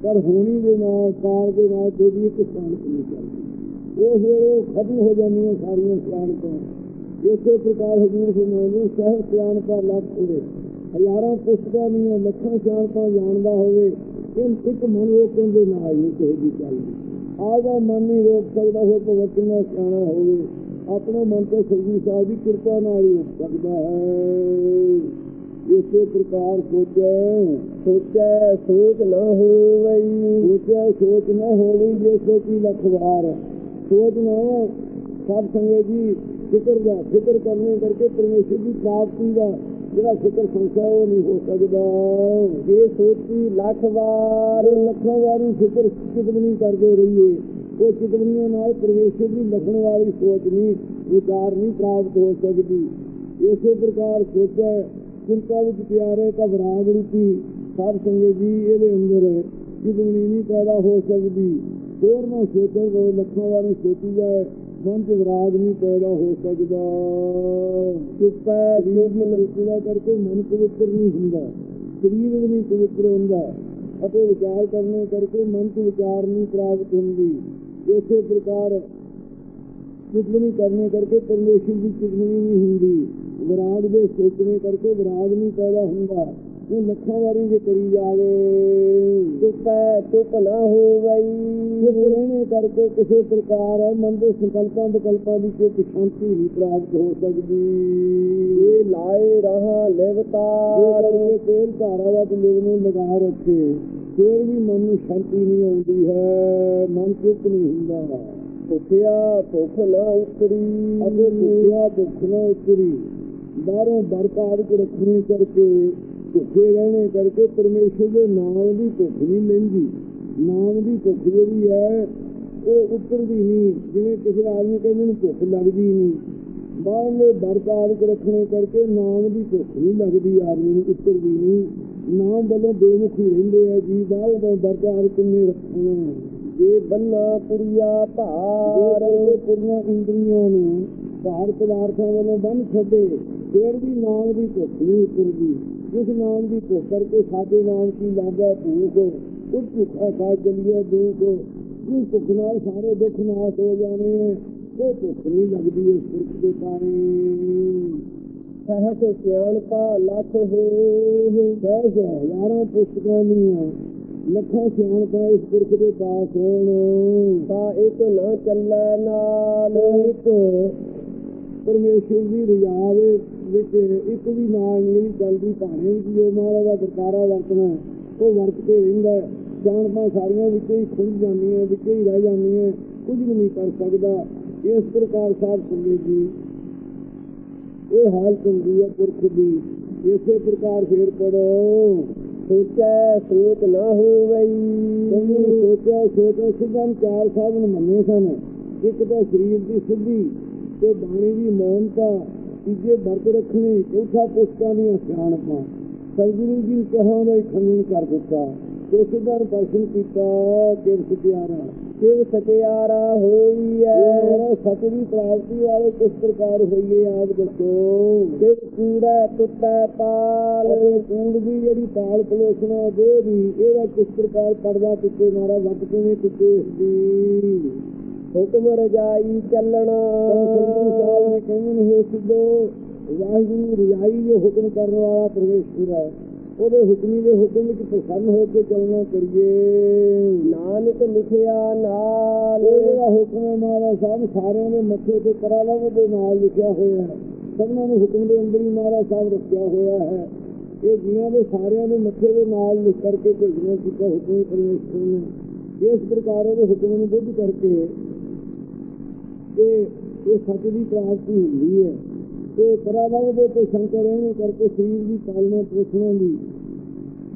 ਪਰ ਹੋਣੀ ਦੇ ਨਾਲ ਕਾਲ ਦੇ ਨਾਲ, ਕੋਈ ਇੱਕ ਸ਼ਾਨਤ ਨਹੀਂ ਚੱਲਦੀ। ਉਸ ਵੇਲੇ ਉਹ ਖਤਮ ਹੋ ਜਾਂਦੀਆਂ ਸਾਰੀਆਂ ਸਿਆਣਤਾਂ ਇਸੇ ਪ੍ਰਕਾਰ ਹਜ਼ੂਰ ਫਰਮਾਉਂਦੇ ਸਹਿ ਸਿਆਣਤਾ ਲੱਖ ਹੋਵੇ ਹਜ਼ਾਰਾਂ ਪੁਸਤਕਾਂ ਦੀਆਂ ਲੱਖਾਂ ਸਿਆਣਤਾਂ ਜਾਣਦਾ ਹੋਵੇ ਇਹ ਇੱਕ ਮਨ ਰੋਕ ਕਹਿੰਦੇ ਨਾਲ ਨਹੀਂ ਕਿਸੇ ਦੀ ਚੱਲਦੀ ਆਗਾ ਮਨ ਨਹੀਂ ਰੋਕ ਸਕਦਾ ਹੋ ਤਾਂ ਵਚਨਾ ਸਿਆਣਾ ਹੋਵੇ। ਆਪਣੇ ਮਨ ਤੇ ਸ੍ਰੀ ਸਾਹਿਬ ਦੀ ਕਿਰਪਾ ਨਾਲ ਹੀ ਸਕਦਾ ਹੈ। ਇਸੇ ਪ੍ਰਕਾਰ ਸੋਚੈ ਸੋਚੈ, ਸੋਚ ਨਾ ਹੋਵਈ ਸੋਚਿਆ ਸੋਚ ਨਾ ਹੋਵੇ, ਜੇ ਸੋਚੀ ਲਖਵਾਰ ਸੋਚ ਨਾ ਸਭ ਸੰਗੇ ਜੀ ਫਿਕਰ ਦਾ, ਫਿਕਰ ਕਰਨੇ ਕਰਕੇ ਪਰਮੇਸ਼ਰ ਦੀ ਪ੍ਰਾਪਤੀ ਦਾ ਜਿਹੜਾ ਫਿਕਰ ਸੰਸਾ ਉਹ ਨਹੀਂ ਹੋ ਸਕਦਾ। ਜੇ ਸੋਚੀ ਲੱਖ ਵਾਰ, ਲੱਖਾਂ ਵਾਰੀ ਫਿਕਰ ਚਿਤਵਨੀ ਕਰਦੇ ਰਹੀਏ, ਉਹ ਚਿਤਵਨੀਆਂ ਨਾਲ ਪਰਮੇਸ਼ਰ ਦੀ ਲਖਣ ਵਾਲੀ ਸੋਚ ਨਹੀਂ, ਵਿਚਾਰ ਨਹੀਂ ਪ੍ਰਾਪਤ ਹੋ ਸਕਦੀ। ਇਸੇ ਪ੍ਰਕਾਰ ਸੋਚਿਆ, ਚਿੰਤਾ ਵਿੱਚ ਪਿਆਰੇ ਤਾਂ ਵਿਰਾਗ ਰੂਪੀ ਸਾਧ ਸੰਗਤ ਜੀ ਇਹਦੇ ਅੰਦਰ ਚਿਤਵਨੀ ਨਹੀਂ ਪੈਦਾ ਹੋ ਸਕਦੀ। ਹੋਰ ਨਾ ਸੋਚੇ ਕੋਈ ਲੱਖਾਂ ਵਾਰੀ ਸੋਚੀ ਜਾਏ ਮਨ ਚ ਵਿਰਾਗ ਨਹੀਂ ਪੈਦਾ ਹੋ ਸਕਦਾ। ਚੁੱਪੈ ਜੀਵ ਰੁਕਦਾ ਕਰਕੇ ਮਨ ਪਵਿੱਤਰ ਨਹੀਂ ਹੁੰਦਾ, ਸਰੀਰ ਵੀ ਨਹੀਂ ਪਵਿੱਤਰ ਹੁੰਦਾ ਅਤੇ ਵਿਚਾਰ ਕਰਨੇ ਕਰਕੇ ਮਨ ਚ ਵਿਚਾਰ ਨਹੀਂ ਪ੍ਰਾਪਤ ਹੁੰਦੀ। ਇਸੇ ਪ੍ਰਕਾਰ ਚਿਤਵਨੀ ਕਰਨੇ ਕਰਕੇ ਪਰਮੇਸ਼ਰ ਦੀ ਚਿਤਵਨੀ ਨਹੀਂ ਹੁੰਦੀ। ਵਿਰਾਗ ਦੇ ਸੋਚਣੇ ਕਰਕੇ ਵਿਰਾਗ ਨਹੀਂ ਪੈਦਾ ਹੁੰਦਾ। ਇਹ ਲੱਖਾਂ ਵਾਰੀ ਜੇ ਕਰੀ ਜਾਵੇ। ਚੁਪੈ ਚੁਪ ਨਾ ਹੋਵਈ। ਚੁੱਪ ਰਹਿਣੇ ਕਰਕੇ ਕਿਸੇ ਪ੍ਰਕਾਰ ਮਨ ਦੇ ਸੰਕਲਪਾਂ ਵਿਕਲਪਾਂ ਦੀ ਕੋਈ ਸ਼ਾਂਤੀ ਨਹੀਂ ਪ੍ਰਾਪਤ ਹੋ ਸਕਦੀ। ਇਹ ਲਾਏ ਰਹਾ ਜੇ ਲਿਵਤਾਰ ਕਰਕੇ ਤੇਲ ਧਾਰਾ ਦਾ ਲਿਵ ਨੂੰ ਲਗਾ ਰੱਖੇ ਫਿਰ ਵੀ ਮਨ ਨੂੰ ਸ਼ਾਂਤੀ ਨਹੀਂ ਆਉਂਦੀ ਹੈ ਮਨ ਚੁੱਪ ਨਹੀਂ ਹੁੰਦਾ। ਭੁਖਿਆ ਭੁਖ ਨਾ ਉਤਰੀ। ਅਤੇ ਭੁੱਖਿਆ ਭੁੱਖ ਨਾ ਉਤਰੀ। ਬਾਹਰੋਂ ਬਰਕਾਰ ਕੋ ਰੱਖਣੀ ਕਰਕੇ ਭੁੱਖੇ ਰਹਿਣੇ ਕਰਕੇ ਪਰਮੇਸ਼ਰ ਦੇ ਨਾਮ ਦੀ ਭੁੱਖ ਨਹੀਂ ਲੈਂਦੀ ਨਾਮ ਦੀ ਭੁੱਖ ਜਿਹੜੀ ਹੈ, ਉਹ ਉਤਰਦੀ ਨਹੀਂ। ਜਿਵੇਂ ਕਿਸੇ ਆਦਮੀ ਕਹਿੰਦੇ ਨੂੰ ਭੁੱਖ ਲੱਗਦੀ ਨਹੀਂ। ਬਾਹਰਲੇ ਬਰਕਾਰ ਰੱਖਣੇ ਕਰਕੇ ਨਾਮ ਦੀ ਭੁੱਖ ਨਹੀਂ ਲੱਗਦੀ, ਆਦਮੀ ਨੂੰ ਉਤਰਦੀ ਨਹੀਂ। ਨਾਮ ਵੱਲੋਂ ਬੇਮੁਖੀ ਰਹਿੰਦੇ ਆ ਜੀ, ਬਾਹਰ ਬਰਕਾਰ ਕਿੰਨੇ ਰੱਖਣਾ ਜੇ ਬੰਨਾ ਪੁਰੀਆ ਭਾਰ ਪੁਰੀਆਂ ਇੰਦਰੀਆਂ ਨੂੰ ਭਾਰ ਪਦਾਰਥਾਂ ਵੱਲੋਂ ਬੰਨ ਛੱਡੇ, ਫਿਰ ਵੀ ਨਾਮ ਦੀ ਭੁੱਖ ਨਹੀਂ ਉਤਰਦੀ। ਜਿਸ ਨਾਮ ਦੀ ਭੁੱਖ ਕਰਕੇ ਸਾਡੇ ਨਾਮ ਕੀ ਲਾਗਾ ਭੂਖ। ਉਸ ਭੁੱਖਾ ਖਾ ਚਲੀਏ ਦੁੱਖ ਜਿਸ ਭੁੱਖ ਨਾਲ ਸਾਰੇ ਦੁੱਖ ਨਾਸ਼ ਹੋ ਜਾਣੇ ਹੈ ਉਹ ਭੁੱਖ ਨਹੀਂ ਲੱਗਦੀ ਇਸ ਭੁੱਖ ਦੇ ਕਾਰਨ। ਸਹਸ ਸਿਆਣਪਾ ਲੱਖ ਹੋ ਸਹਿਜ ਹੈ ਪੁਸਤਕਾਂ ਦੀਆਂ, ਲੱਖਾਂ ਸਿਆਣਪਾਂ ਇਸ ਪੁਰਖ ਦੇ ਪਾਸ ਹੋਣ। ਤਾਂ ਇੱਕ ਨਾ ਚੱਲੈ ਨਾਲ। ਇੱਕ ਪਰਮੇਸ਼ਰ ਦੀ ਰਜਾ ਵਿੱਚ ਇੱਕ ਵੀ ਨਾਲ ਨਹੀਂ ਚੱਲਦੀ ਭਾਣੇ ਵਿੱਚ ਜੋ ਮਹਾਰਾਜ ਦਾ ਵਰਤਾਰਾ ਵਰਤਣਾ ਉਹ ਵਰਤ ਕੇ ਰਹਿੰਦਾ ਹੈ। ਸਿਆਣਪਾਂ ਸਾਰੀਆਂ ਵਿੱਚ ਹੀ ਖੁੱਲ ਜਾਂਦੀਆਂ ਵਿੱਚ ਹੀ ਰਹਿ ਜਾਂਦੀਆਂ ਕੁਝ ਵੀ ਨਹੀਂ ਕਰ ਸਕਦਾ। ਇਸ ਪ੍ਰਕਾਰ ਸਾਹਿਬ ਸੰਗੇ ਜੀ ਇਹ ਹਾਲਤ ਹੁੰਦੀ ਹੈ ਪੁਰਖ ਦੀ। ਇਸੇ ਪ੍ਰਕਾਰ ਫੇਰ ਪੜੋ। ਸੋਚੈ ਸੋਚ ਨਾ ਹੋਵਈ। ਕਹਿੰਦੇ ਸੋਚਿਆ ਸੋਚਿਆ ਸਿੱਧਾਂ ਚਾਰ ਸਾਧਨ ਮੰਨੇ ਸਨ। ਇੱਕ ਤਾਂ ਸਰੀਰ ਦੀ ਸਿੱਧੀ ਤੇ ਬਾਣੀ ਦੀ ਮੌਨਤਾ ਤੀਜੇ ਵਰਤ ਰੱਖਣੀ ਚੌਥਾ ਪੁਸਤਾਂ ਦੀਆਂ ਸਿਆਣਪਾਂ। ਸਤਿਗੁਰੂ ਜੀ ਕਿਹਾ ਹੀ ਖੰਡਨ ਕਰ ਦਿੱਤਾ। ਨੂੰ ਦਰਸ਼ਨ ਕੀਤਾ ਕਿ ਸਤਿਆਰਾ ਕਿਵ ਸਕਿਆਰਾ ਹੋਈ ਐ। ਇਹ ਸਤ ਦੀ ਪ੍ਰਾਪਤੀ ਵਾਲੇ ਕਿਸ ਪ੍ਰਕਾਰ ਹੋਈਏ ਆਪ ਦੱਸੋ। ਕਿਵ ਕੂੜੈ ਟੁੱਟੈ ਪਾਲ। ਕੂੜ ਦੀ ਜਿਹੜੀ ਪਾਲ ਪਲੋਸਣਾ ਦੇ ਦੀ ਇਹਦਾ ਕਿਸ ਪ੍ਰਕਾਰ ਪਰਦਾ ਟੁੱਟੇ ਮਾਰਾ ਵੱਟ ਕਿਵੇਂ ਟੁੱਟੇ ਦੀ ਹੁਕਮ ਰਜਾਈ ਚੱਲਣਾ। ਸੰਤਨ ਸਾਹਿਬ ਨੇ ਕਹਿੰਦੇ ਨੇ ਇਹ ਸਿੱਧੋ ਵਾਹਿਗੁਰੂ ਰਿਆਈ ਜੋ ਹੁਕਮ ਕਰਨ ਵਾਲਾ ਪਰਮੇਸ਼ਵਰ ਹੈ। ਉਹਦੇ ਹੁਕਮੀ ਦੇ ਹੁਕਮ ਵਿੱਚ ਪ੍ਰਸੰਨ ਹੋ ਕੇ ਚੱਲਣਾ ਕਰੀਏ। ਨਾਨਕ ਲਿਖਿਆ ਨਾਲ। ਉਹ ਜਿਹੜਾ ਹੁਕਮ ਮਹਾਰਾਜ ਸਾਹਿਬ ਸਾਰਿਆਂ ਦੇ ਮੱਥੇ ਤੇ ਕਰਾ ਲਵੋ ਦੇ ਨਾਲ ਲਿਖਿਆ ਹੋਇਆ ਹੈ। ਸਭਨਾਂ ਨੂੰ ਹੁਕਮ ਦੇ ਅੰਦਰ ਹੀ ਮਹਾਰਾਜ ਸਾਹਿਬ ਰੱਖਿਆ ਹੋਇਆ ਹੈ। ਇਹ ਜੀਆਂ ਦੇ ਸਾਰਿਆਂ ਦੇ ਮੱਥੇ ਦੇ ਨਾਲ ਲਿਖ ਕਰਕੇ ਭੇਜਣਾ ਕੀਤਾ ਹੁਕਮ ਪਰਮੇਸ਼ਵਰ ਨੇ। ਇਸ ਪ੍ਰਕਾਰ ਉਹਦੇ ਹੁਕਮ ਨੂੰ ਬੁੱਧ ਕਰਕੇ ਇਹ ਇਹ ਸੱਚ ਦੀ ਪ੍ਰਾਪਤੀ ਹੁੰਦੀ ਹੈ। ਤੇ ਪਰਾਵਗ ਦੇ ਤੇ ਸ਼ੰਕਰ ਰਹਿਣੇ ਕਰਕੇ ਸਰੀਰ ਦੀ ਪਾਲਣਾ ਪੋਸ਼ਣਾ ਦੀ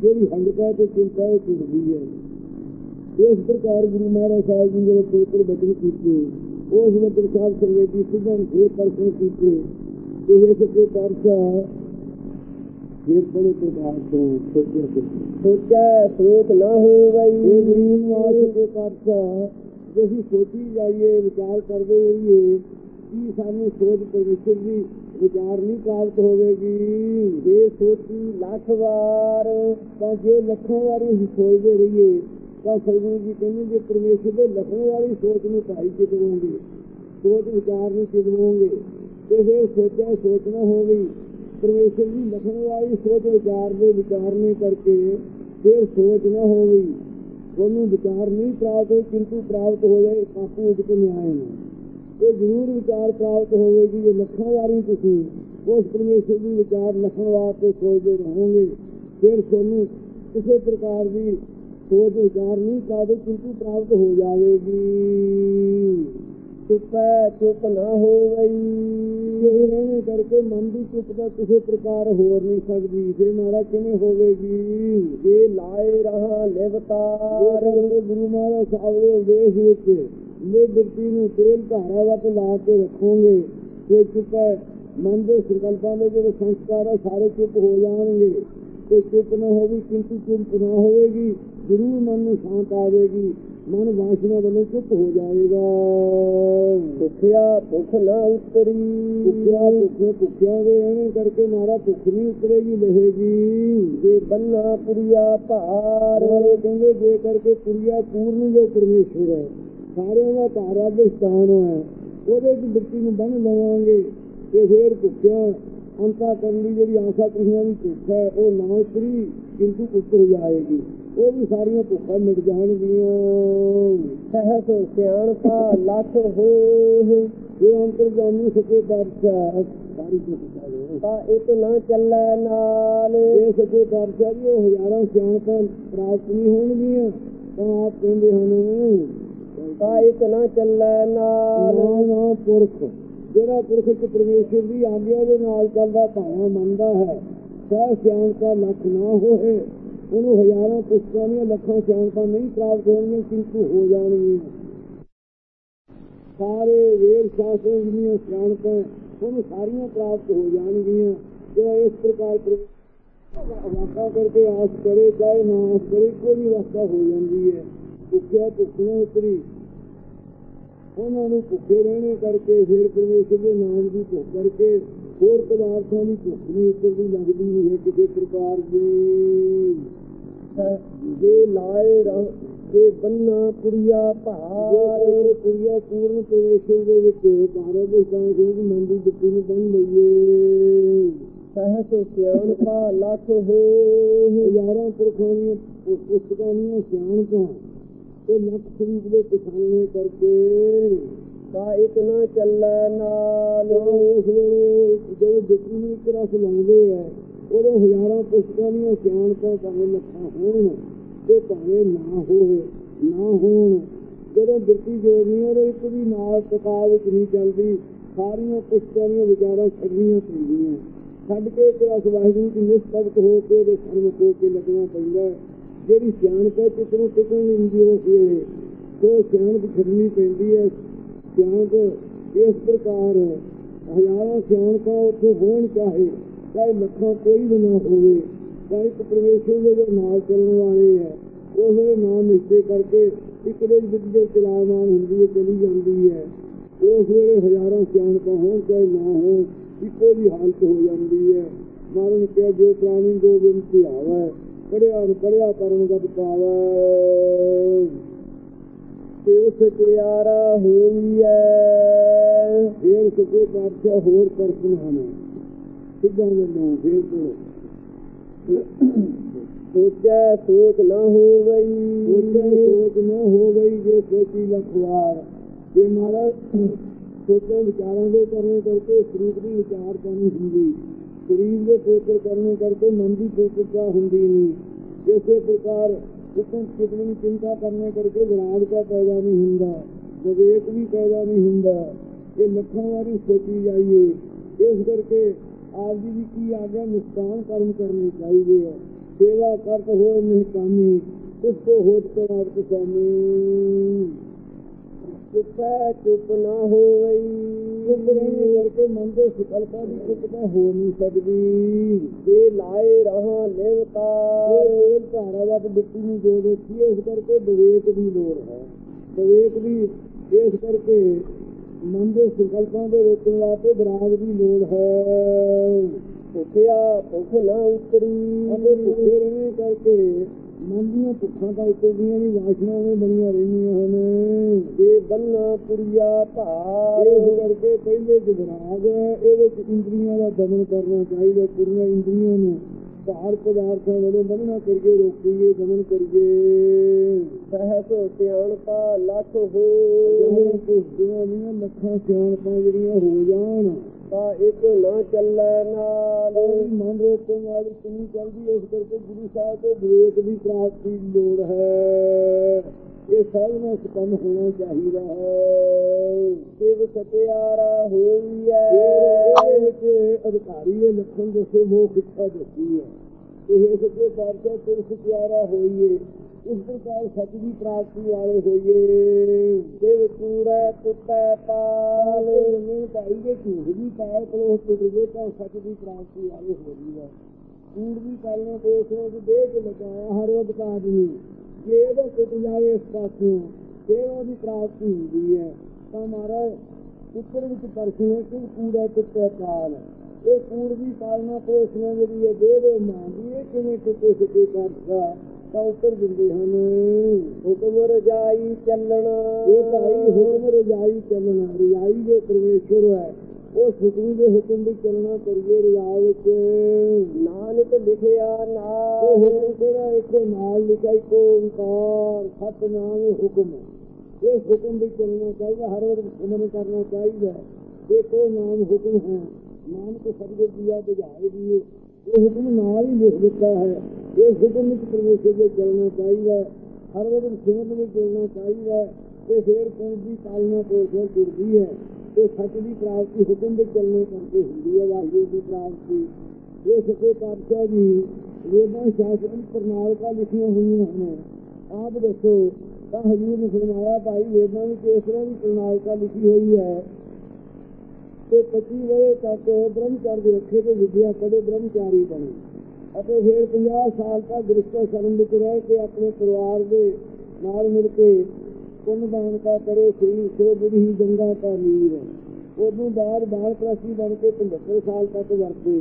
ਜਿਹੜੀ ਹੰਗਤਾ ਤੇ ਚਿੰਤਾ ਉਹ ਟੁੱਟਦੀ ਹੈ। ਇਸ ਪ੍ਰਕਾਰ ਗੁਰੂ ਮਹਾਰਾਜ ਸਾਹਿਬ ਜੀ ਨੇ ਪਵਿੱਤਰ ਬਚਨ ਕੀਤੇ ਉਸ ਬਚਨ ਸਾਹਿਬ ਸਰਵੇਦੀ ਸਿੱਧਾਂ ਦੇ ਪਰਸਨ ਕੀਤੇ ਇਹ ਸੱਚੇ ਪਾਤਸ਼ਾਹ ਫਿਰ ਪੜੇ ਤੋਂ ਬਾਅਦ ਤੋਂ ਸੋਚਿਆ ਕਿ ਸੋਚੈ ਸੋਚ ਨਾ ਇਹ ਹੋਵਈ ਗਰੀਬ ਮਾਸ ਦੇ ਪਾਤਸ਼ਾਹ ਜੇ ਅਸੀਂ ਸੋਚੀ ਜਾਈਏ, ਵਿਚਾਰ ਕਰਦੇ ਰਹੀਏ, ਕੀ ਸਾਨੂੰ ਸੋਚ ਪਰਮੇਸ਼ਰ ਦੀ ਵਿਚਾਰ ਨਹੀਂ ਪ੍ਰਾਪਤ ਹੋਵੇਗੀ? ਜੇ ਸੋਚੀ ਲੱਖ ਵਾਰ, ਤਾਂ ਜੇ ਲੱਖਾਂ ਵਾਰੀ ਅਸੀਂ ਸੋਚਦੇ ਰਹੀਏ, ਤਾਂ ਸਤਿਗੁਰੂ ਜੀ ਕਹਿੰਦੇ ਜੇ ਪਰਮੇਸ਼ਰ ਦੇ ਲੱਖਾਂ ਵਾਲੀ ਸੋਚ ਨੂੰ ਭਾਈ ਕਿਤਵਾਂਗੇ ਸੋਚ ਵਿਚਾਰ ਨਹੀਂ ਕਿਤਵਾਂਗੇ ਤੇ ਫਿਰ ਸੋਚਿਆ ਸੋਚਣਾ ਹੋ ਗਈ ਪਰਮੇਸ਼ਰ ਦੀ ਲੱਖਾਂ ਵਾਲੀ ਸੋਚ ਵਿਚਾਰ ਦੇ ਵਿਚਾਰਨੇ ਕਰਕੇ, ਫਿਰ ਸੋਚ ਨਾ ਹੋ ਗਈ ਉਹਨੂੰ ਵਿਚਾਰ ਨਹੀਂ ਪ੍ਰਾਪਤ ਹੋਏ, ਕਿੰਤੂ ਪ੍ਰਾਪਤ ਹੋ ਜਾਏ ਕਾਪੂ ਉਗਤ ਨਿਆਏ ਨੇ। ਇਹ ਜ਼ਰੂਰ ਵਿਚਾਰ ਪ੍ਰਾਪਤ ਹੋਵੇਗੀ ਜੇ ਲੱਖਾਂ ਵਾਰੀ ਤੁਸੀਂ ਉਸ ਪਰਮੇਸ਼ਰ ਦੀ ਵਿਚਾਰ ਲੱਖਾਂ ਵਾਸਤੇ ਸੋਚਦੇ ਰਹੋਗੇ। ਫਿਰ ਤੁਹਾਨੂੰ ਕਿਸੇ ਪ੍ਰਕਾਰ ਦੀ ਸੋਚ, ਵਿਚਾਰ ਨਹੀਂ ਕਾਦੇ ਕਿੰਤੂ ਪ੍ਰਾਪਤ ਹੋ ਜਾਵੇਗੀ। ਚੁਪੈ ਚੁਪ ਨਾ ਹੋਵਈ। ਇਹ ਰਹਿਣੇ ਕਰਕੇ ਮਨ ਦੀ ਚੁੱਪ ਦਾ ਕਿਸੇ ਪ੍ਰਕਾਰ ਹੋਰ ਨਹੀਂ ਸਕਦੀ। ਫਿਰ ਮਾਰਾ ਕਿਵੇਂ ਹੋਵੇਗੀ? ਜੇ ਲਾਏ ਰਹਾ ਲਿਵਤਾਰ। ਇਹ ਗੁਰੂ ਮਹਾਰਾਜ ਸਾਹਿਬ ਦੇ ਉਪਦੇਸ਼ ਵਿੱਚ ਇਹ ਬਿਰਤੀ ਨੂੰ ਤੇਲ ਧਾਰਾ ਵੱਟ ਲਾ ਕੇ ਰੱਖੋਗੇ। ਤੇ ਚੁੱਪ ਮਨ ਦੇ ਸੰਕਲਪਾਂ ਦੇ ਜਿਹੜੇ ਸੰਸਕਾਰ ਆ ਸਾਰੇ ਚੁੱਪ ਹੋ ਜਾਣਗੇ। ਤੇ ਚੁੱਪ ਨਾ ਹੋਵੇ ਕਿੰਤੂ ਚੁੱਪ ਨਾ ਹੋਵੇਗੀ। ਜ਼ਰੂਰ ਮਨ ਨੂੰ ਸ਼ਾਂਤ ਆਵੇਗੀ। ਮਨ ਵਾਸ਼ਨਾ ਵੱਲੋਂ ਚੁੱਪ ਹੋ ਜਾਏਗਾ। ਭੁਖਿਆ ਭੁਖ ਨਾ ਉਤਰੀ। ਭੁੱਖਿਆ ਭੁੱਖੇ ਭੁੱਖਿਆਂ ਦੇ ਐਵੇਂ ਕਰਕੇ ਮਾਰਾ ਭੁੱਖ ਨਹੀਂ ਉਤਰੇਗੀ ਲਹੇਗੀ। ਜੇ ਬੰਨਾ ਪੁਰੀਆ ਭਾਰ। ਸਾਰੇ ਕਹਿੰਦੇ ਜੇ ਕਰਕੇ ਪੁਰੀਆ ਪੂਰਨ ਜੋ ਪਰਮੇਸ਼ਵਰ। ਹੈ ਸਾਰਿਆਂ ਦਾ ਧਾਰਾ ਦੇ ਸਥਾਨ ਹੈ। ਉਹਦੇ ਚ ਬਿਰਤੀ ਨੂੰ ਬੰਨ ਲਵਾਂਗੇ ਤੇ ਫੇਰ ਭੁੱਖਿਆ ਅੰਤਾ ਕਰਨ ਦੀ ਜਿਹੜੀ ਆਸ਼ਾ ਤ੍ਰਿਸ਼ਨਾ ਦੀ ਭੁੱਖ ਹੈ ਉਹ ਨਾ ਉਤਰੀ ਕਿੰਤੂ ਉਤਰ ਜਾਏਗੀ। ਉਹ ਵੀ ਸਾਰੀਆਂ ਭੁੱਖਾਂ ਮਿਟ ਜਾਣਗੀਆਂ। ਸਹਸ ਸਿਆਣਪਾ ਲੱਖ ਹੋਏ। ਇਹ ਅੰਤਰਜਾਮੀ ਸੱਚੇ ਪਾਤਸ਼ਾਹ ਸਾਰੀ ਭੁੱਖ ਜਾਵੇ ਤਾਂ ਇੱਕ ਨਾ ਚੱਲੈ ਨਾਲ। ਇਹ ਸੱਚੇ ਪਾਤਸ਼ਾਹ ਜੀ ਉਹ ਹਜ਼ਾਰਾਂ ਸਿਆਣਪਾਂ ਪ੍ਰਾਪਤ ਨਹੀਂ ਹੋਣਗੀਆਂ। ਤਾਂ ਆਪ ਕਹਿੰਦੇ ਹਨ ਤਾਂ ਇੱਕ ਨਾ ਚੱਲੈ ਨਾਲ। ਨਾ ਪੁਰਖ। ਜਿਹੜਾ ਪੁਰਖ ਇੱਕ ਪਰਮੇਸ਼ਰ ਦੀ ਆਗਿਆ ਦੇ ਨਾਲ ਚੱਲਦਾ ਭਾਵਾਂ ਮੰਨਦਾ ਹੈ ਸਹਿ ਸਿਆਣਪਾ ਲੱਖ ਨਾ ਹੋਏ। ਉਹਨੂੰ ਹਜ਼ਾਰਾਂ ਪੁਸਤਾਂ ਦੀਆਂ ਲੱਖਾਂ ਸਿਆਣਪਾਂ ਨਹੀਂ ਪ੍ਰਾਪਤ ਹੋਣਗੀਆਂ, ਕਿੰਤੂ ਹੋ ਜਾਣਗੀਆਂ। ਸਾਰੇ ਵੇਦ ਸ਼ਾਸਤਰ ਦੀਆਂ ਸਿਆਣਪਾਂ ਉਹਨੂੰ ਸਾਰੀਆਂ ਪ੍ਰਾਪਤ ਹੋ ਜਾਣਗੀਆਂ। ਜਿਹੜਾ ਇਸ ਪ੍ਰਕਾਰ ਵਾਕਾ ਕਰਕੇ ਆਸ ਕਰੇ, ਚਾਹੇ ਨਾ ਆਸ ਕਰੇ, ਕੋਈ ਵੀ ਵਾਕਾ ਹੋ ਜਾਂਦੀ ਹੈ। ਭੁੱਖਿਆ ਭੁੱਖ ਨਾ ਉਤਰੀ। ਉਹਨਾਂ ਨੂੰ ਭੁੱਖੇ ਰਹਿਣੇ ਕਰਕੇ ਫਿਰ ਪਰਮੇਸ਼ਰ ਦੇ ਨਾਮ ਦੀ ਭੁੱਖ ਕਰਕੇ ਹੋਰ ਪਦਾਰਥਾਂ ਦੀ ਭੁੱਖ ਨਹੀਂ ਉਤਰਦੀ ਲੱਗਦੀ ਨਹੀਂ ਹੈ ਕਿਸੇ ਪ੍ਰਕਾਰ ਦੀ। ਜੇ ਲਾਏ ਰਹ ਕੇ ਬੰਨਾ ਪੁਰੀਆ ਭਾਰ। ਪੁਰੀਆ ਪੂਰਨ ਪਰਮੇਸ਼ਰ ਦੇ ਵਿੱਚ ਭਾਰਤ ਦੇ ਤਾਂ ਜੋ ਮਨ ਦੀ ਦਿੱਤੀ ਨੂੰ ਬੰਨ ਲਈਏ। ਸਹਸ ਸਿਆਣਪਾ ਲੱਖ ਹੋਏ ਹਜ਼ਾਰਾਂ ਪੁਰਖਾਂ ਦੀਆਂ ਪੁ- ਪੁਸਤਕਾਂ ਦੀਆਂ ਸਿਆਣਪਾਂ ਤੇ ਲੱਖ ਸਰੂਪ ਦੇ ਪਛਾਣਨੇ ਕਰਕੇ ਤਾਂ ਇੱਕ ਨਾ ਚੱਲੈ ਨਾਲ। ਉਸ ਵੇਲੇ ਜਦੋਂ ਦਿੱਤੀ ਨੂੰ ਇੱਕ ਰਸ ਲਾਉਂਦੇ ਆ, ਉਦੋਂ ਹਜ਼ਾਰਾਂ ਪੁਸਤਕਾਂ ਦੀਆਂ ਸਿਆਣਪਾਂ ਭਾਵੇਂ ਲੱਖਾਂ ਹੋਣ ਤੇ ਭਾਵੇਂ ਨਾ ਹੋਵੇ, ਨਾ ਹੋਣ। ਜਦੋਂ ਦਿੱਤੀ ਜੋੜਨੀ ਉਹਦੇ ਇੱਕ ਵੀ ਨਾਲ ਟਕਾ ਵਿੱਚ ਨਹੀਂ ਚੱਲਦੀ, ਸਾਰੀਆਂ ਪੁਸਤਕਾਂ ਦੀਆਂ ਵਿਚਾਰਾਂ ਛੱਡਣੀਆਂ ਪੈਂਦੀਆਂ। ਛੱਡ ਕੇ ਇੱਕ ਰਸ ਵਾਹਿਗੁਰੂ ਦੀ ਨਿਸਬਤ ਹੋ ਕੇ ਉਹਦੇ ਸਰਮ ਹੋ ਕੇ ਲੱਗਣਾ ਪੈਂਦਾ ਜਿਹੜੀ ਸਿਆਣਪ ਹੈ ਕਿਤਨੋਂ ਕਿਤੋਂ ਨਹੀਂ ਹੁੰਦੀ ਉਸ ਵੇਲੇ ਉਹ ਸਿਆਣਪ ਛੱਡਣੀ ਪੈਂਦੀ ਹੈ। ਸਿਆਣਪ ਇਸ ਪ੍ਰਕਾਰ ਹਜ਼ਾਰਾਂ ਸਿਆਣਪਾਂ ਉੱਥੇ ਹੋਣ ਚਾਹੇ ਚਾਹੇ ਲੱਖਾਂ ਕੋਈ ਵੀ ਨਾ ਹੋਵੇ ਪਰ ਇੱਕ ਪਰਮੇਸ਼ਰ ਦੇ ਜੋ ਨਾਲ ਚੱਲਣ ਵਾਲੇ ਹੈ, ਉਹ ਨਾਮ ਨਿਸ਼ਚੈ ਕਰਕੇ ਇੱਕ ਦੇ ਵਿੱਚ ਜੋ ਚਲਾਵਾਨ ਹੁੰਦੀ ਹੈ, ਚਲੀ ਜਾਂਦੀ ਹੈ, ਉਸ ਵੇਲੇ ਹਜ਼ਾਰਾਂ ਸਿਆਣਪਾਂ ਹੋਣ ਚਾਹੇ ਨਾ ਹੋਣ, ਇੱਕੋ ਜੀ ਹਾਲਤ ਹੋ ਜਾਂਦੀ ਹੈ। ਮਾਰਨ ਕਿਹਾ, ਜੋ ਪ੍ਰਾਣੀ ਗੋਬਿੰਦ ਧਿਆਵੈ ਪੜਿਆ ਨੂੰ ਪੜਿਆ ਕਰਨ ਦਾ ਪਾਵੈ। ਤੇ ਸਚਿਆਰਾ ਹੋਈਐ। ਫੇਰ ਸੱਚੇ ਪਾਤਸ਼ਾਹ ਹੋਰ ਪਰਸਨ ਹਨ ਸਿੱਧਾ ਮੈਨੂੰ ਫੇਰ ਤੋਂ ਸੋਚੈ ਸੋਚ ਨਾ ਹੋਵਈ। ਸੋਚੇ ਸੋਚ ਨਾ ਹੋ ਗਈ ਜੇ ਸੋਚੀ ਲਖਵਾਰ ਜੇ ਮਾਰਾ ਸੋਚੇ ਵਿਚਾਰਾਂ ਦੇ ਕਰਨੇ ਕਰਕੇ, ਸਰੀਰ ਦੀ ਵਿਚਾਰ ਕਰਨੀ ਹੁੰਦੀ। ਸਰੀਰ ਦੇ ਪੋਤਰ ਕਰਨੇ ਕਰਕੇ ਮਨ ਦੀ ਪੋਤਰਤਾ ਹੁੰਦੀ ਨਹੀਂ ਇਸੇ ਪ੍ਰਕਾਰ ਹੁਕਮ ਕਿਤਨੀ ਚਿੰਤਾ ਕਰਨੇ ਕਰਕੇ ਵਿਰਾਗ ਦਾ ਪੈਦਾ ਨਹੀਂ ਹੁੰਦਾ, ਵਿਵੇਕ ਵੀ ਪੈਦਾ ਨਹੀਂ ਹੁੰਦਾ। ਇਹ ਲੱਖਾਂ ਵਾਰੀ ਸੋਚੀ ਜਾਈਏ, ਇਸ ਕਰਕੇ ਆਪ ਜੀ ਦੀ ਕੀ ਆਗਿਆ ਨਿਸ਼ਕਾਮ ਕਰਮ ਕਰਨੇ ਚਾਹੀਦੇ ਹੈ ਸੇਵਾ ਕਰਤ ਹੋਏ ਨਿਹਕਾਮੀ ਉਸ ਤੋਂ ਹੋਤ ਕਰ ਆਪ ਸੁਆਮੀ ਚੁੱਪੈ ਚੁੱਪ ਨਾ ਹੋਵਈ। ਚੁੱਪ ਰਹਿਣੇ ਕਰਕੇ ਮਨ ਦੇ ਸੰਕਲਪਾਂ ਦੀ ਚੁੱਪ ਤਾਂ ਹੋ ਨਹੀਂ ਸਕਦੀ। ਜੇ ਲਾਏ ਰਹਾ ਨਿਵਤਾਰ ਇਹ ਧਾਰਾ ਵੱਟ ਬਿੱਟੀ ਨੂੰ ਜੋ ਦੇਖੀ ਇਸ ਕਰਕੇ ਵਿਵੇਕ ਦੀ ਲੋੜ ਹੈ। ਵਿਵੇਕ ਦੀ ਇਸ ਕਰਕੇ ਮਨ ਦੇ ਸੰਕਲਪਾਂ ਦੇ ਰੋਕਣ ਵਾਸਤੇ ਵਿਰਾਗ ਦੀ ਲੋੜ ਹੈ। ਭੁਖਿਆ ਭੁਖ ਨਾ ਉਤਰੀ। ਅਤੇ ਭੁੱਖੇ ਰਹਿਣੇ ਕਰਕੇ ਮਨ ਦੀਆਂ ਭੁੱਖਾਂ ਤਾਂ ਉਤਰਦੀਆਂ ਨਹੀਂ ਵਾਸ਼ਨਾਵਾਂ ਬਣੀਆਂ ਰਹਿੰਦੀਆਂ। ਹਨ ਬੰਨਾ ਪੁਰੀਆ ਭਾਰ। ਇਸ ਕਰਕੇ ਪਹਿਲੇ ਜੋ ਵਿਰਾਗ ਹੈ ਇਹਦੇ ਵਿੱਚ ਇੰਦਰੀਆਂ ਦਾ ਦਮਨ ਕਰਨਾ ਚਾਹੀਦਾ ਪੂਰੀਆਂ ਇੰਦਰੀਆਂ ਨੂੰ। ਬਾਹਰ ਪਦਾਰਥਾਂ ਵੱਲੋਂ ਬੰਨਣਾ ਕਰੀਏ ਰੋਕੀਏ ਦਮਨ ਕਰੀਏ। ਸਹਸ ਸਿਆਣਪਾ ਲੱਖ ਹੋ। ਜਦੋਂ ਪੁੱਛਦੀਆਂ ਦੀਆਂ ਲੱਖਾਂ ਸਿਆਣਪਾਂ ਜਿਹੜੀਆਂ ਹੋ ਜਾਣ। ਤਾਂ ਇੱਕ ਨਾ ਚੱਲੈ ਨਾਲ। ਮਨ ਰੋਕਣ ਵਾਲੀ ਸੁਣੀ ਚੱਲਦੀ ਇਸ ਕਰਕੇ ਗੁਰੂ ਸਾਹਿਬ ਤੋਂ ਵਿਵੇਕ ਦੀ ਪ੍ਰਾਪਤੀ ਦੀ ਲੋੜ ਹੈ। ਇਹ ਸਭ ਨੂੰ ਸਪੰਨ ਹੋਣਾ ਚਾਹੀਦਾ ਹੈ। ਸਿਵ ਸਤਿਆਰਾ ਹੋਈਐ ਇਹਦੇ ਵਿੱਚ ਅਧਿਕਾਰੀ ਦੇ ਲੱਖਣ ਦੱਸੇ ਮੋਹ ਇੱਛਾ ਦੱਸੀ ਹੈ? ਇਹ ਸੱਚੇ ਪਾਤਸ਼ਾਹ ਤੇ ਸਤਿਆਰਾ ਹੋਈਏ। ਇਸ ਪ੍ਰਕਾਰ ਸੱਚ ਦੀ ਪ੍ਰਾਪਤੀ ਵਾਲੇ ਹੋਈਏ। ਸਿਵ ਕੂੜੈ ਕੁੱਟੈ ਪਾਲ। ਨੇ ਭਾਈ ਦੇ ਝੂਠ ਦੀ ਪਾਲ ਕੋਲ ਟੁੱਟ ਗਏ ਤਾਂ ਸੱਚ ਦੀ ਪ੍ਰਾਪਤੀ ਵਾਲੇ ਹੋ ਗਈ ਹੈ ਕੂੜ ਦੀ ਪਾਲਣਾ ਤੇ ਉਸ ਨੂੰ ਦੇਹ ਤੇ ਲਗਾਇਆ ਹਰ ਵਕਤ ਆਦਮੀ ਜੇ ਇਹਦਾ ਟੁੱਟ ਜਾਵੇ ਇਸ ਪਾਸੋਂ ਫਿਰ ਉਹਦੀ ਪ੍ਰਾਪਤੀ ਹੁੰਦੀ ਹੈ। ਤਾਂ ਮਹਾਰਾਜ, ਉੱਪਰ ਵਿੱਚ ਪ੍ਰਸ਼ਨ ਕਿ ਕੂੜਾ ਟੁੱਟਿਆ ਕਾਲ? ਇਹ ਕੂੜ ਦੀ ਪਾਲਣਾ ਪੋਸ਼ਣਾ ਜਿਹੜੀ ਹੈ ਦੇਹ ਦੇ ਮਾਂ ਇਹ ਕਿਵੇਂ ਟੁੱਟੇ ਸਕੇ ਕਰਦਾ? ਤਾਂ ਉੱਤਰ ਦਿੰਦੇ ਹਨ, ਹੁਕਮ ਰਜਾਈ ਚੱਲਣਾ। ਇਹ ਭਾਈ ਹੁਕਮ ਰਜਾਈ ਚੱਲਣਾ, ਰਜਾਈ ਜੋ ਪਰਮੇਸ਼ਰ ਹੈ ਉਹ ਹੁਕਮ ਦੇ ਹੁਕਮ ਦੀ ਚੱਲਣਾ ਕਰੀਏ ਰਿਆ ਵਿੱਚ। ਨਾਨਕ ਲਿਖਿਆ ਉਹ ਨਾਮ ਹੁਕਮ ਤੇਰਾ ਇੱਕੋ ਨਾਲ ਲਿਖਿਆ ਇੱਕੋ ਓੰਕਾਰ ਸਤਨਾਮ ਹੁਕਮ। ਇਹ ਹੁਕਮ ਦੀ ਚੱਲਣਾ ਚਾਹੀਦਾ ਹਰ ਵਕਤ ਸਿਮਰਨ ਕਰਨਾ ਚਾਹੀਦਾ। ਇੱਕੋ ਨਾਮ ਹੁਕਮ ਹੈ। ਨਾਨਕ ਸਤਿਗੁਰ ਜੀਆ ਬੁਝਾਏ ਦੀ ਇਹ ਹੁਕਮ ਨਾਲ ਹੀ ਲਿਖ ਦਿੱਤਾ ਹੈ। ਇਹ ਹੁਕਮ ਵਿੱਚ ਪਰਮੇਸ਼ਰ ਦੇ ਚੱਲਣਾ ਚਾਹੀਦਾ। ਹਰ ਵਕਤ ਸਿਮਰਨ ਵਿੱਚ ਚੱਲਣਾ ਚਾਹੀਦਾ। ਤੇ ਫੇਰ ਦੀ ਪਾਲਣਾ ਪੋਸ਼ਣ ਕਰਦੀ ਹੈ। ਤੇ ਸੱਚ ਦੀ ਪ੍ਰਾਪਤੀ ਹੁਕਮ ਦੇ ਚੱਲਣੇ ਕਰਕੇ ਹੁੰਦੀ ਹੈ, ਵਾਹਿਗੁਰੂ ਦੀ ਪ੍ਰਾਪਤੀ ਇਹ ਸੱਚੇ ਪਾਤਸ਼ਾਹ ਜੀ, ਵੇਦਾਂ ਸ਼ਾਸਤਰਾਂ ਪ੍ਰਣਾਲਿਕਾ ਲਿਖੀਆਂ ਹੋਈਆਂ ਹਨ। ਆਪ ਦੱਸੋ, ਤਾਂ ਹਜੂਰ ਨੇ ਫਰਮਾਇਆ, ਭਾਈ ਵੇਦਾਂ ਵਿੱਚ ਇਸ ਤਰ੍ਹਾਂ ਦੀ ਪ੍ਰਣਾਲਿਕਾ ਲਿਖੀ ਹੋਈ ਹੈ ਤੇ 25 ਵਰੇ ਤੱਕ ਬ੍ਰਹਮਚਾਰੀ ਰੱਖੇ ਤੇ ਵਿਦਿਆ ਪੜੇ ਬ੍ਰਹਮਚਾਰੀ ਬਣੇ। ਅਤੇ ਫਿਰ 50 ਸਾਲ ਤੱਕ ਗ੍ਰਸਥ ਸ਼ਰਨ ਵਿੱਚ ਰਹਿ ਕੇ ਆਪਣੇ ਪਰਿਵਾਰ ਦੇ ਨਾਲ ਮਿਲ ਕੇ ਪੁੰਨ ਦਾਨ ਕਾ ਕਰੇ ਸ੍ਰੀ ਸੋ ਬੁਰੀ ਗੰਗਾ ਕਾ ਨੀਰ ਉਦੋਂ ਬਾਅਦ ਬਾਲ ਪ੍ਰਸਤੀ ਬਣ ਕੇ 75 ਸਾਲ ਤੱਕ ਵਰਤੇ।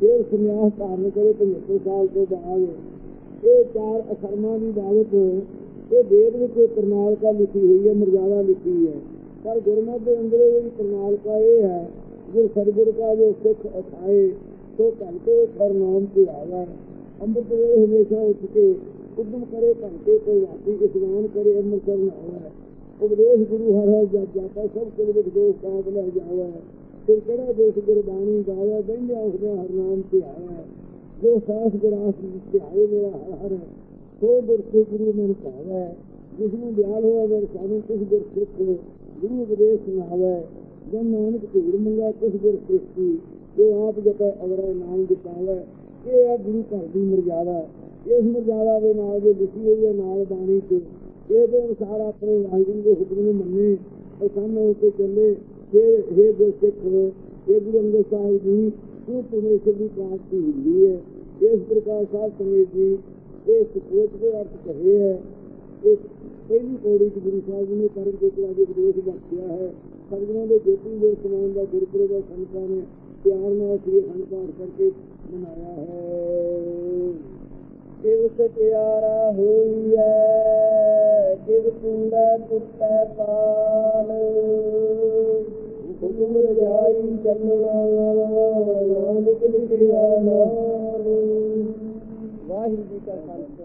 ਫਿਰ ਸੰਨਿਆਸ ਧਾਰਨ ਕਰੇ 75 ਸਾਲ ਤੋਂ ਬਾਅਦ। ਇਹ ਚਾਰ ਅਸਰਮਾਂ ਦੀ ਬਾਬਤ ਇਹ ਵੇਦ ਵਿੱਚ ਇਹ ਲਿਖੀ ਹੋਈ ਹੈ ਮਰਜ਼ਾਦਾ ਲਿਖੀ ਹੈ। ਪਰ ਗੁਰਮਤਿ ਦੇ ਅੰਦਰ ਇਹ ਪ੍ਰਣਾਲਿਕਾ ਇਹ ਹੈ, ਗੁਰ ਸਤਿਗੁਰ ਕਾ ਜੋ ਸਿੱਖ ਅਸਾਏ ਸੋ ਘੰਟੇ ਕਰ ਨਾਮ ਤੇ ਆਇਆ। ਅੰਮ੍ਰਿਤ ਵੇਲੇ ਹਮੇਸ਼ਾ ਉੱਠ ਕੇ ਉਦਮ ਕਰੇ ਘੰਟੇ ਕੋਈ ਰਾਤੀ ਇਸ਼ਨਾਨ ਕਰੇ, ਅੰਮ੍ਰਿਤਸਰ ਨਾ ਆਇਆ ਉਪਦੇਸ਼ ਗੁਰੂ ਹਰ ਹਰ ਜਪ ਜਾਤਾ ਸਭ ਕੁਝ ਵਿੱਚ ਦੋਸ ਕਾਂਤ ਲੈ ਜਾਵਾ। ਫਿਰ ਕਿਹੜਾ ਦੇਸ਼ ਗੁਰਬਾਣੀ ਗਾਇਆ ਬੈਂਦੇ ਉਸਦੇ ਹਰ ਨਾਮ ਤੇ ਆਇਆ ਜੋ ਸਾਸ ਗੁਰਾਸ ਤੇ ਆਏ ਮੇਰਾ ਹਰ ਹਰ ਸੋ ਗੁਰਸੇ ਗੁਰੂ ਮਨ ਭਾਵੈ। ਜਿਸ ਨੂੰ ਦਿਆਲ ਹੋਇਆ ਵਰ ਸਾਨੂੰ ਕੁਝ ਗੁਰ ਸਿੱਖ ਗੁਰੂ ਉਪਦੇਸ਼ ਸੁਣਾਵੇ। ਜਨ ਨਾਨਕ ਧੂੜ ਮੰਗਾ ਕੁਝ ਗੁਰ ਸ੍ਰਿਸ਼ਟੀ ਜੋ ਆਪ ਜਪੈ, ਅਗਰਾ ਨਾਮ ਜਪਾਵੇ। ਇਹ ਆ ਗੁਰੂ ਘਰ ਦੀ ਮਰਜ਼ਾਦਾ। ਇਸ ਮਰਜ਼ਾਦਾ ਦੇ ਨਾਲ ਜੋ ਲਿਖੀ ਹੋਈ ਹੈ, ਨਾਲ ਬਾਣੀ ਤੇ। ਇਹਦੇ ਅਨੁਸਾਰ ਆਪਣੇ ਵਾਹਿਗੁਰੂ ਦੇ ਹੁਕਮ ਨੂੰ ਮੰਨੇ ਔਰ ਸਾਹਮਣੇ ਉੱਤੇ ਚੱਲੇ। ਫਿਰ हे ਗੁਰ ਸਿੱਖ ਇਹ ਗੁਰੂ ਅੰਗਦ ਸਾਹਿਬ ਜੀ ਉਹ ਪਰਮੇਸ਼ਰ ਦੀ ਪ੍ਰਾਪਤੀ ਹੁੰਦੀ ਹੈ। ਇਸ ਪ੍ਰਕਾਰ ਸਾਹਿਬ ਸੰਗਤ ਜੀ ਇਹ ਸੋਚ ਦੇ ਅਰਥ ਕਹੇ ਹੈ। ਇਹ ਪਹਿਲੀ ਪੌੜੀ ਚ ਗੁਰੂ ਸਾਹਿਬ ਜੀ ਨੇ ਕਰਮ ਦੇ ਕਲਾ ਦੇ ਉਪਦੇਸ਼ ਬਖਸ਼ਿਆ ਹੈ। ਸਤਿਗੁਰਾਂ ਦੇ ਜੋਤੀ ਦੇ ਸਮਾਨ ਦਾ ਗੁਰਪੁਰਬ ਦਾ ਸੰਤਾਂ ਨੇ ਪਿਆਰ ਨਾਲ ਸ੍ਰੀ ਅਖੰਡ ਪਾਠ ਕਰਕੇ ਮਨਾਇਆ ਹੈ। ਕਿਵ ਸਤਿਆਰਾ ਹੋਈਐ ਕਿਵ ਕੁੰਡਾ ਕੁੱਟੈ ਪਾਲ। ਹੁਕਮ ਰਜਾਈ ਚੱਲਣਾ, ਨਾਨਕ ਲਿਖਿਆ ਨਾਮ ਵਾਹਿਗੁਰੂ ਜੀ ਕਾ ਖਾਲਸਾ।